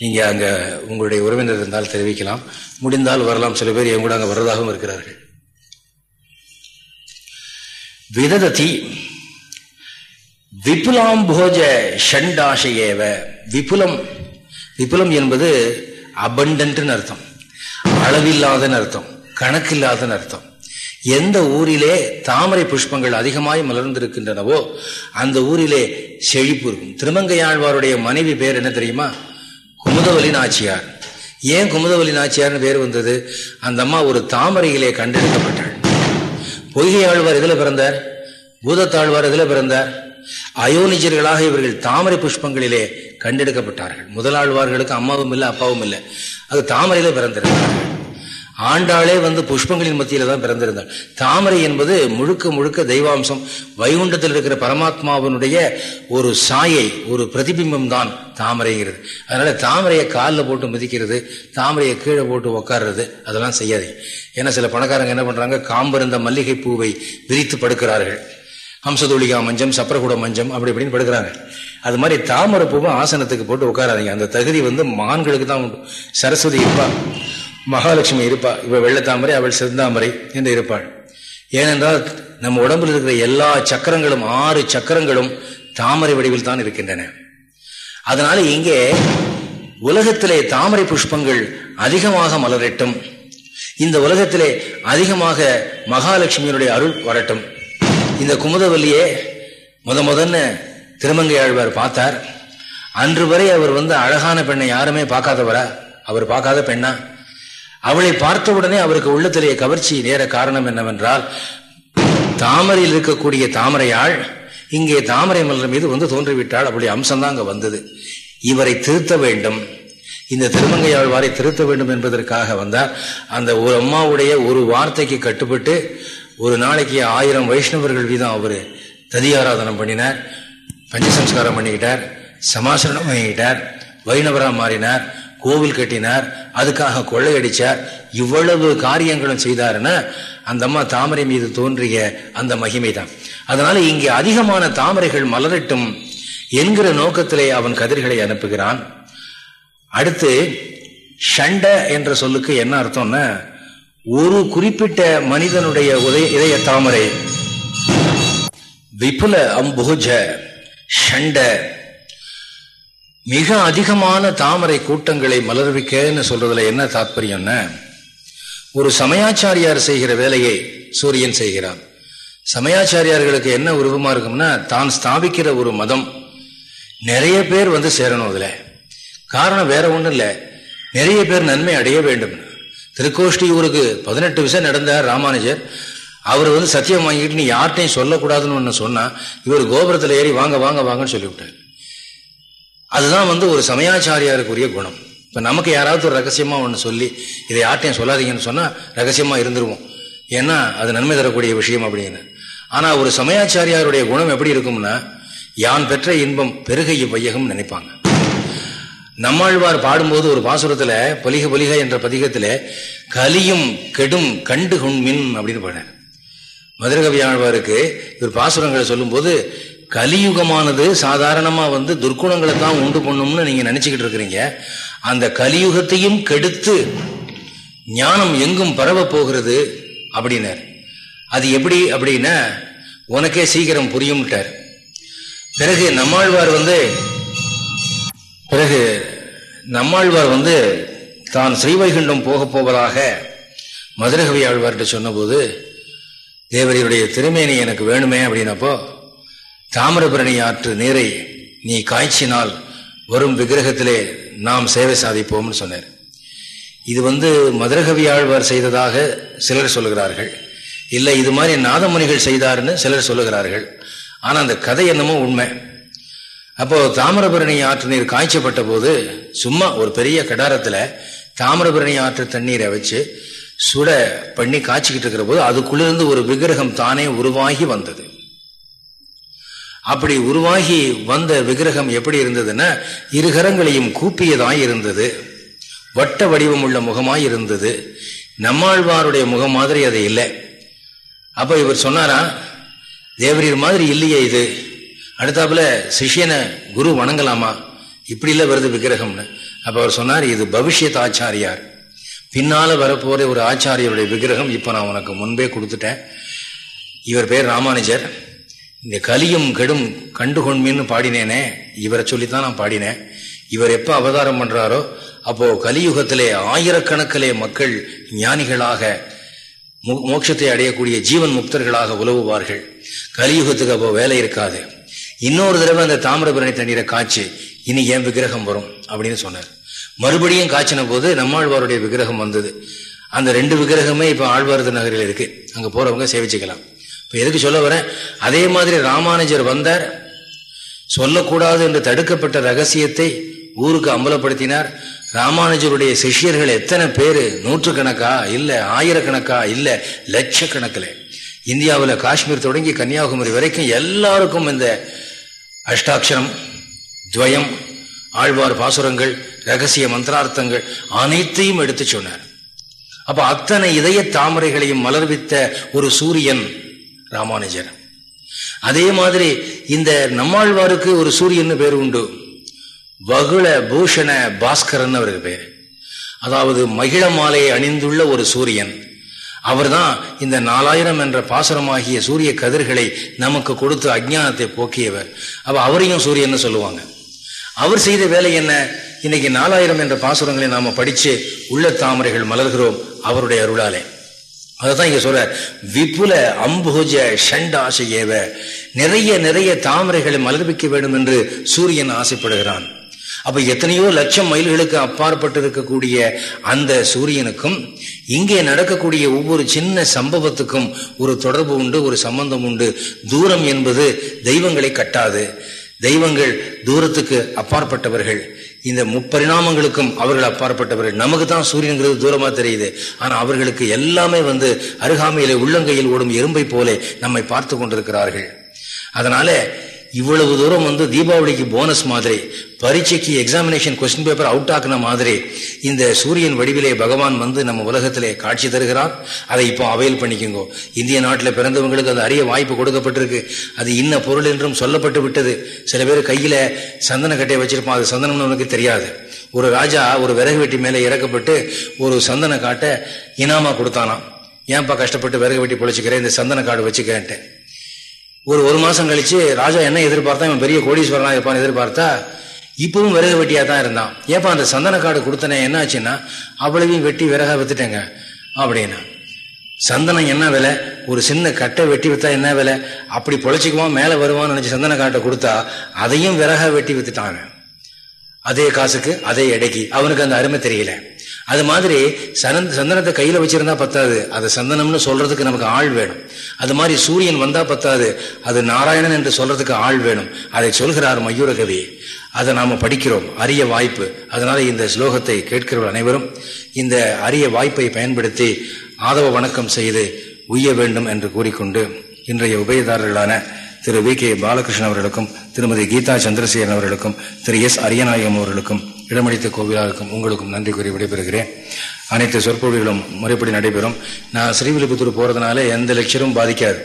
Speaker 1: நீங்கள் அங்கே உங்களுடைய உறவினர் இருந்தால் தெரிவிக்கலாம். முடிந்தால் வரலாம். சில பேர் என் கூட அங்கே வர்றதாகவும் இருக்கிறார்கள். விதததி. விபுலாம் போஜ ஷண்டாசையேவ. விபுலம் விபுலம் என்பது அபண்டன்ட்னு அர்த்தம். அளவில்லாதன்னு அர்த்தம். கணக்கில்லாதன்னு அர்த்தம். எந்த ஊரிலே தாமரை புஷ்பங்கள் அதிகமாய் மலர்ந்திருக்கின்றனவோ அந்த ஊரிலே செழிப்பு இருக்கும். திருமங்கையாழ்வாருடைய மனைவி பேர் என்ன தெரியுமா? குமுதவலி நாச்சியார். ஏன் குமுதவலி நாச்சியார்னு பேர் வந்தது? அந்த அம்மா ஒரு தாமரையிலே கண்டெடுக்கப்பட்டார் பொய்கை ஆழ்வார் எதுல பிறந்தார்? பூதத்தாழ்வார் எதுல பிறந்தார்? அயோனிஜர்களாக இவர்கள் தாமரை புஷ்பங்களிலே கண்டெடுக்கப்பட்டார்கள். முதலாழ்வார்களுக்கு அம்மாவும் இல்லை அப்பாவும் இல்லை. அது தாமரையில பிறந்திருக்கிறார்கள் ஆண்டாளே வந்து புஷ்பங்களின் மத்தியில தான் பிறந்திருந்தாள் தாமரை என்பது முழுக்க முழுக்க தெய்வாம்சம். வைகுண்டத்தில் இருக்கிற பரமாத்மாவனுடைய ஒரு சாயை ஒரு பிரதிபிம்பம் தான் தாமரைங்கிறது. அதனால தாமரையை காலில் போட்டு மிதிக்கிறது தாமரையை கீழே போட்டு உக்காடுறது அதெல்லாம் செய்யாதீங்க. ஏன்னா சில பணக்காரங்க என்ன பண்றாங்க? காம்பருந்த மல்லிகை பூவை விரித்து படுக்கிறார்கள். ஹம்சதூளிகா மஞ்சம் சப்பரகுட மஞ்சம் அப்படி இப்படின்னு படுக்கிறாங்க. அது மாதிரி தாமரை பூவை ஆசனத்துக்கு போட்டு உட்காராதீங்க அந்த தகுதி வந்து மான்களுக்கு தான் உண்டு. சரஸ்வதி இருப்பா மகாலட்சுமி இருப்பா. இவள் வெள்ளத்தாமரை அவள் செந்தாமரை என்று இருப்பாள். ஏனென்றால் நம்ம உடம்பில் இருக்கிற எல்லா சக்கரங்களும் ஆறு சக்கரங்களும் தாமரை வடிவில் தான் இருக்கின்றன. அதனால இங்கே உலகத்திலே தாமரை புஷ்பங்கள் அதிகமாக மலரட்டும். இந்த உலகத்திலே அதிகமாக மகாலட்சுமியினுடைய அருள் வரட்டும். இந்த குமுதவல்லியே முத முதன்னு திருமங்கை ஆழ்வார் பார்த்தார். அன்று வரை அவர் வந்து அழகான பெண்ணை யாருமே பார்க்காதவரா? அவர் பார்க்காத பெண்ணா? அவளை பார்த்தவுடனே அவருக்கு உள்ளத்திலேயே கவர்ச்சி நேர காரணம் என்னவென்றால் தாமரையில் இருக்கக்கூடிய தாமரையாள் இங்கே தாமரை மலர் மீது வந்து தோன்றிவிட்டால் அவளுடைய அம்சம்தான் அங்க வந்தது. இவரை திருத்த வேண்டும். இந்த திருமங்கையாழ்வாரை திருத்த வேண்டும் என்பதற்காக வந்தார். அந்த ஒரு அம்மாவுடைய ஒரு வார்த்தைக்கு கட்டுப்பட்டு ஒரு நாளைக்கு ஆயிரம் வைஷ்ணவர்கள் வீதம் அவர் ததியாராதனம் பண்ணினார். பஞ்சசம்ஸ்காரம் பண்ணிக்கிட்டார். சமாசனம் பண்ணிக்கிட்டார். வைணவராக மாறினார். கோவில் கட்டினார் அதுக்காக கொள்ளையடிச்சார் இவ்வளவு காரியங்களும் செய்தாருன்னா அந்த அம்மா தாமரை மீது தோன்றிய அந்த மகிமை தான் அதனால இங்கே அதிகமான தாமரைகள் மலரட்டும் என்கிற நோக்கத்திலே அவன் கதிர்களை அனுப்புகிறான். அடுத்து ஷண்ட என்ற சொல்லுக்கு என்ன அர்த்தம்னா ஒரு குறிப்பிட்ட மனிதனுடைய உதய இதய தாமரை. விபுல அம்புஜ ஷண்ட. மிக அதிகமான தாமரை கூட்டங்களை மலர்விக்கன்னு சொல்றதுல என்ன தாத்பரியம்னா ஒரு சமயாச்சாரியார் செய்கிற வேலையை சூரியன் செய்கிறான் சமயாச்சாரியார்களுக்கு என்ன உருவமா இருக்கும்னா தான் ஸ்தாபிக்கிற ஒரு மதம். நிறைய பேர் வந்து சேரணும் அதுல. காரணம் வேற ஒன்றும் இல்லை. நிறைய பேர் நன்மை அடைய வேண்டும். திருக்கோஷ்டியூருக்கு பதினெட்டு விஷயம் நடந்தார் ராமானுஜர். அவர் வந்து சத்தியம் வாங்கிட்டு நீ யார்கிட்டையும் சொல்லக்கூடாதுன்னு ஒன்று சொன்னா இவர் கோபுரத்தில் ஏறி வாங்க வாங்க வாங்கன்னு சொல்லிவிட்டார். அதுதான் வந்து ஒரு சமயாச்சாரியாருக்குரிய குணம். இப்போ நமக்கு யாராவது ஒரு ரகசியமாக ஒன்று சொல்லி இதை யார்ட்டையும் சொல்லாதீங்கன்னு சொன்னால் ரகசியமாக இருந்துருவோம். ஏன்னா அது நன்மை தரக்கூடிய விஷயம் அப்படின்னு. ஆனால் ஒரு சமயாச்சாரியாருடைய குணம் எப்படி இருக்கும்னா யான் பெற்ற இன்பம் பெருகை வையகம் நினைப்பாங்க. நம்மாழ்வார் பாடும்போது ஒரு பாசுரத்துல பொலிக பொலிக என்ற பதிகத்துல கலியும் கெடும் கண்டு மின் அப்படின்னு பாடினார் மதுரகவி ஆழ்வாருக்கு இவர் பாசுரங்களை சொல்லும்போது கலியுகமானது சாதாரணமா வந்து துர்க்குணங்களை தான் உண்டு பண்ணும்னு நீங்க நினைச்சுக்கிட்டு இருக்கிறீங்க. அந்த கலியுகத்தையும் கெடுத்து ஞானம் எங்கும் பரவ போகிறது அப்படின்னார். அது எப்படி அப்படின்னா உனக்கே சீக்கிரம் புரியும்ட்டார். பிறகு நம்மாழ்வார் வந்து பிறகு நம்மாழ்வார் வந்து தான் ஸ்ரீவைகுண்டம் போக போவதாக மதுரகவி ஆழ்வார்கிட்ட சொன்னபோது தேவரியுடைய திருமேனி எனக்கு வேணுமே அப்படின்னப்போ தாமிரபரணி ஆற்று நீரை நீ காய்ச்சினால் வரும் விக்கிரகத்திலே நாம் சேவை சாதிப்போம்னு சொன்னார். இது வந்து மதுரகவி ஆழ்வார் செய்ததாக சிலர் சொல்லுகிறார்கள். இல்லை இது மாதிரி நாதமுனிகள் செய்தார்னு சிலர் சொல்லுகிறார்கள். ஆனால் அந்த கதை என்னமோ உண்மை. அப்போ தாமிரபரணி ஆற்று நீர் காய்ச்சப்பட்ட போது சும்மா ஒரு பெரிய கடாரத்தில் தாமிரபரணி ஆற்று தண்ணீரை வச்சு சுட பண்ணி காய்ச்சிக்கிட்டு இருக்கிற போது அதுக்குள்ளிருந்து ஒரு விக்கிரகம் தானே உருவாகி வந்தது. அப்படி உருவாகி வந்த விக்கிரகம் எப்படி இருந்ததுன்னா இருகரங்களையும் கூப்பியதாய் இருந்தது. வட்ட வடிவம் உள்ள முகமாய் இருந்தது. நம்மாழ்வாருடைய முகம் மாதிரி அது இல்லை. அப்போ இவர் சொன்னாரா தேவரீர் மாதிரி இல்லையே இது. அடுத்தாப்புல சிஷியனை குரு வணங்கலாமா? இப்படி இல்லை வருது விக்கிரகம்னு. அப்போ அவர் சொன்னார் இது பவிஷ்யத் ஆச்சாரியார். பின்னால வரப்போற ஒரு ஆச்சாரியருடைய விக்கிரகம் இப்போ நான் உனக்கு முன்பே கொடுத்துட்டேன். இவர் பேர் ராமானுஜர். இந்த கலியும் கெடும் கண்டுகொண்மின்னு பாடினேனே. இவரை சொல்லித்தான் நான் பாடினேன். இவர் எப்ப அவதாரம் பண்றாரோ அப்போ கலியுகத்திலே ஆயிரக்கணக்கிலே மக்கள் ஞானிகளாக மோட்சத்தை அடையக்கூடிய ஜீவன் முக்தர்களாக உலவுவார்கள். கலியுகத்துக்கு அப்போ வேலை இருக்காது. இன்னொரு தடவை அந்த தாமிரபரணி தண்ணீரை காய்ச்சி இனி என் விக்கிரகம் வரும்? அப்படின்னு சொன்னார். மறுபடியும் காய்ச்சின போது நம்மாழ்வாருடைய விக்கிரகம் வந்தது. அந்த ரெண்டு விக்கிரகமே இப்ப ஆழ்வாரது நகரில் இருக்கு. அங்க போறவங்க சேவிச்சுக்கலாம். இப்போ எதுக்கு சொல்ல வரேன்? அதே மாதிரி ராமானுஜர் வந்தார். சொல்லக்கூடாது என்று தடுக்கப்பட்ட ரகசியத்தை ஊருக்கு அம்பலப்படுத்தினார். ராமானுஜருடைய சிஷியர்கள் எத்தனை பேர்? நூற்றுக்கணக்கா? இல்லை ஆயிரக்கணக்கா? இல்லை லட்சக்கணக்கில். இந்தியாவில் காஷ்மீர் தொடங்கி கன்னியாகுமரி வரைக்கும் எல்லாருக்கும் இந்த அஷ்டாட்சரம் துவயம் ஆழ்வார் பாசுரங்கள் ரகசிய மந்திரார்த்தங்கள் அனைத்தையும் எடுத்து சொன்னார். அப்போ அத்தனை இதய தாமரைகளையும் மலர்வித்த ஒரு சூரியன் ராமானுஜர். அதே மாதிரி இந்த நம்மாழ்வாருக்கு ஒரு சூரியன் பேர் உண்டு. வகுள பூஷண பாஸ்கரன் அவருக்கு பேர். அதாவது மகிழ மாலையை அணிந்துள்ள ஒரு சூரியன். அவர்தான் இந்த நாலாயிரம் என்ற பாசுரமாகிய சூரிய கதிர்களை நமக்கு கொடுத்து அஜானத்தை போக்கியவர். அப்ப அவரையும் சூரியன் சொல்லுவாங்க. அவர் செய்த வேலை என்ன? இன்னைக்கு நாலாயிரம் என்ற பாசுரங்களை நாம படிச்சு உள்ள தாமரைகள் மலர்கிறோம் அவருடைய அருளாலே. அதைத்தான் இங்க சொல்ற விபுல அம்புஜ ஷண்டாசை ஏவ நிறைய நிறைய தாமரைகளை மலர்விக்க வேண்டும் என்று சூரியன் ஆசைப்படுகிறான். அப்ப எத்தனையோ லட்சம் மைல்களுக்கு அப்பாற்பட்டு இருக்கக்கூடிய அந்த சூரியனுக்கும் இங்கே நடக்கக்கூடிய ஒவ்வொரு சின்ன சம்பவத்துக்கும் ஒரு தொடர்பு உண்டு ஒரு சம்பந்தம் உண்டு. தூரம் என்பது தெய்வங்களை கட்டாது. தெய்வங்கள் தூரத்துக்கு அப்பாற்பட்டவர்கள். இந்த முப்பரிணாமங்களுக்கும் அவர்கள் அப்பாற்பட்டவர்கள். நமக்கு தான் சூரியன்கிறது தூரமா தெரியுது. ஆனா அவர்களுக்கு எல்லாமே வந்து அருகாமையிலே உள்ளங்கையில் ஓடும் எறும்பை போல நம்மை பார்த்து கொண்டிருக்கிறார்கள். அதனால இவ்வளவு தூரம் வந்து தீபாவளிக்கு போனஸ் மாதிரி பரீட்சைக்கு எக்ஸாமினேஷன் கொஸ்டின் பேப்பர் அவுட் ஆக்குன மாதிரி இந்த சூரியன் வடிவிலே பகவான் வந்து நம்ம உலகத்திலே காட்சி தருகிறார். அதை இப்போ அவைல் பண்ணிக்கோங்க. இந்திய நாட்டில் பிறந்தவங்களுக்கு அது அரிய வாய்ப்பு கொடுக்கப்பட்டிருக்கு. அது இன்ன பொருள் என்றும் சொல்லப்பட்டு விட்டது. சில பேர் கையில் சந்தன கட்டையை வச்சிருப்பான் அது சந்தனம்னு உனக்கு தெரியாது. ஒரு ராஜா ஒரு விறகு வெட்டி மேலே இறக்கப்பட்டு ஒரு சந்தன காட்டை இனாமா கொடுத்தானாம். ஏன்பா கஷ்டப்பட்டு விறகு வெட்டி பொழைச்சிக்கிறேன் இந்த சந்தன காடு வச்சுக்கிறேன்ட்டு. ஒரு ஒரு மாசம் கழிச்சு ராஜா என்ன எதிர்பார்த்தா இவன் பெரிய கோடீஸ்வரனா இருப்பான்னு எதிர்பார்த்தா இப்பவும் விறகு வெட்டியா தான் இருந்தான். ஏப்பா அந்த சந்தன காடு கொடுத்தனே என்ன ஆச்சுன்னா அவ்வளவையும் வெட்டி விறகா வித்துட்டேங்க அப்படின்னா. சந்தனம் என்ன விலை? ஒரு சின்ன கட்டை வெட்டி வித்தா என்ன விலை? அப்படி பொழைச்சிக்குவான் மேலே வருவான்னு நினைச்சு சந்தன காட்டை கொடுத்தா அதையும் விறகா வெட்டி வித்துட்டாங்க அதே காசுக்கு அதே எடைக்கு அவனுக்கு அந்த அருமை தெரியல. அது மாதிரி சனந்த சந்தனத்தை கையில் வச்சிருந்தா பத்தாது. அது சந்தனம்னு சொல்றதுக்கு நமக்கு ஆள் வேணும். அது மாதிரி சூரியன் வந்தா பத்தாது. அது நாராயணன் என்று சொல்றதுக்கு ஆள் வேணும். அதை சொல்கிறார் மயூரகவி. அதை நாம் படிக்கிறோம். அரிய வாய்ப்பு. அதனால இந்த ஸ்லோகத்தை கேட்கிறவர் அனைவரும் இந்த அரிய வாய்ப்பை பயன்படுத்தி ஆதவ வணக்கம் செய்து உய்ய வேண்டும் என்று கூறிக்கொண்டு இன்றைய உபயதாரர்களான திரு வி கே பாலகிருஷ்ணன் அவர்களுக்கும் திருமதி கீதா சந்திரசேகரன் அவர்களுக்கும் திரு எஸ் அரியநாயகம் அவர்களுக்கும் இடமளித்த கோவிலாருக்கும் உங்களுக்கும் நன்றி கூறி விடைபெறுகிறேன். அனைத்து சொற்பொழிகளும் முறைப்படி நடைபெறும். நான் ஸ்ரீவில்லிபுத்தூர் போகிறதுனால எந்த லெக்சரும் பாதிக்காது.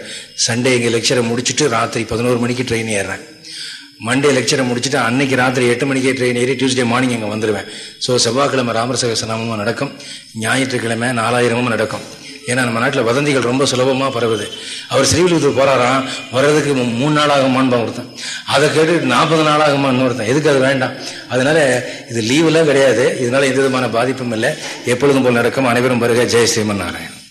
Speaker 1: சண்டே எங்கள் லெக்சரை முடிச்சுட்டு ராத்திரி பதினோரு மணிக்கு ட்ரெயின் ஏறுறேன். மண்டே லெக்சரை முடிச்சுட்டு அன்னைக்கு ராத்திரி எட்டு மணிக்கே ட்ரெயின் ஏறி டியூஸ்டே மார்னிங் அங்கே வந்துடுவேன் ஸோ செவ்வாய்க்கிழமை ராமர் சகசநாமமும் நடக்கும். ஞாயிற்றுக்கிழமை நாலாயிரமும் நடக்கும். ஏன்னா நம்ம நாட்டில் வதந்திகள் ரொம்ப சுலபமாக பரவுது. அவர் ஸ்ரீவில்லிபுத்தூர் போறாராம் வர்றதுக்கு மூணு நாள் ஆகுமான்னு ஒருத்தன் அதை கேட்டு நாற்பது நாள் ஒருத்தன் எதுக்கு அது வேண்டாம்? அதனால இது லீவெல்லாம் கிடையாது. இதனால எந்த விதமான பாதிப்பும் இல்லை. எப்பொழுதும் போல் நடக்கும். அனைவரும் வருக. ஜெய் ஸ்ரீமன் நாராயணன்.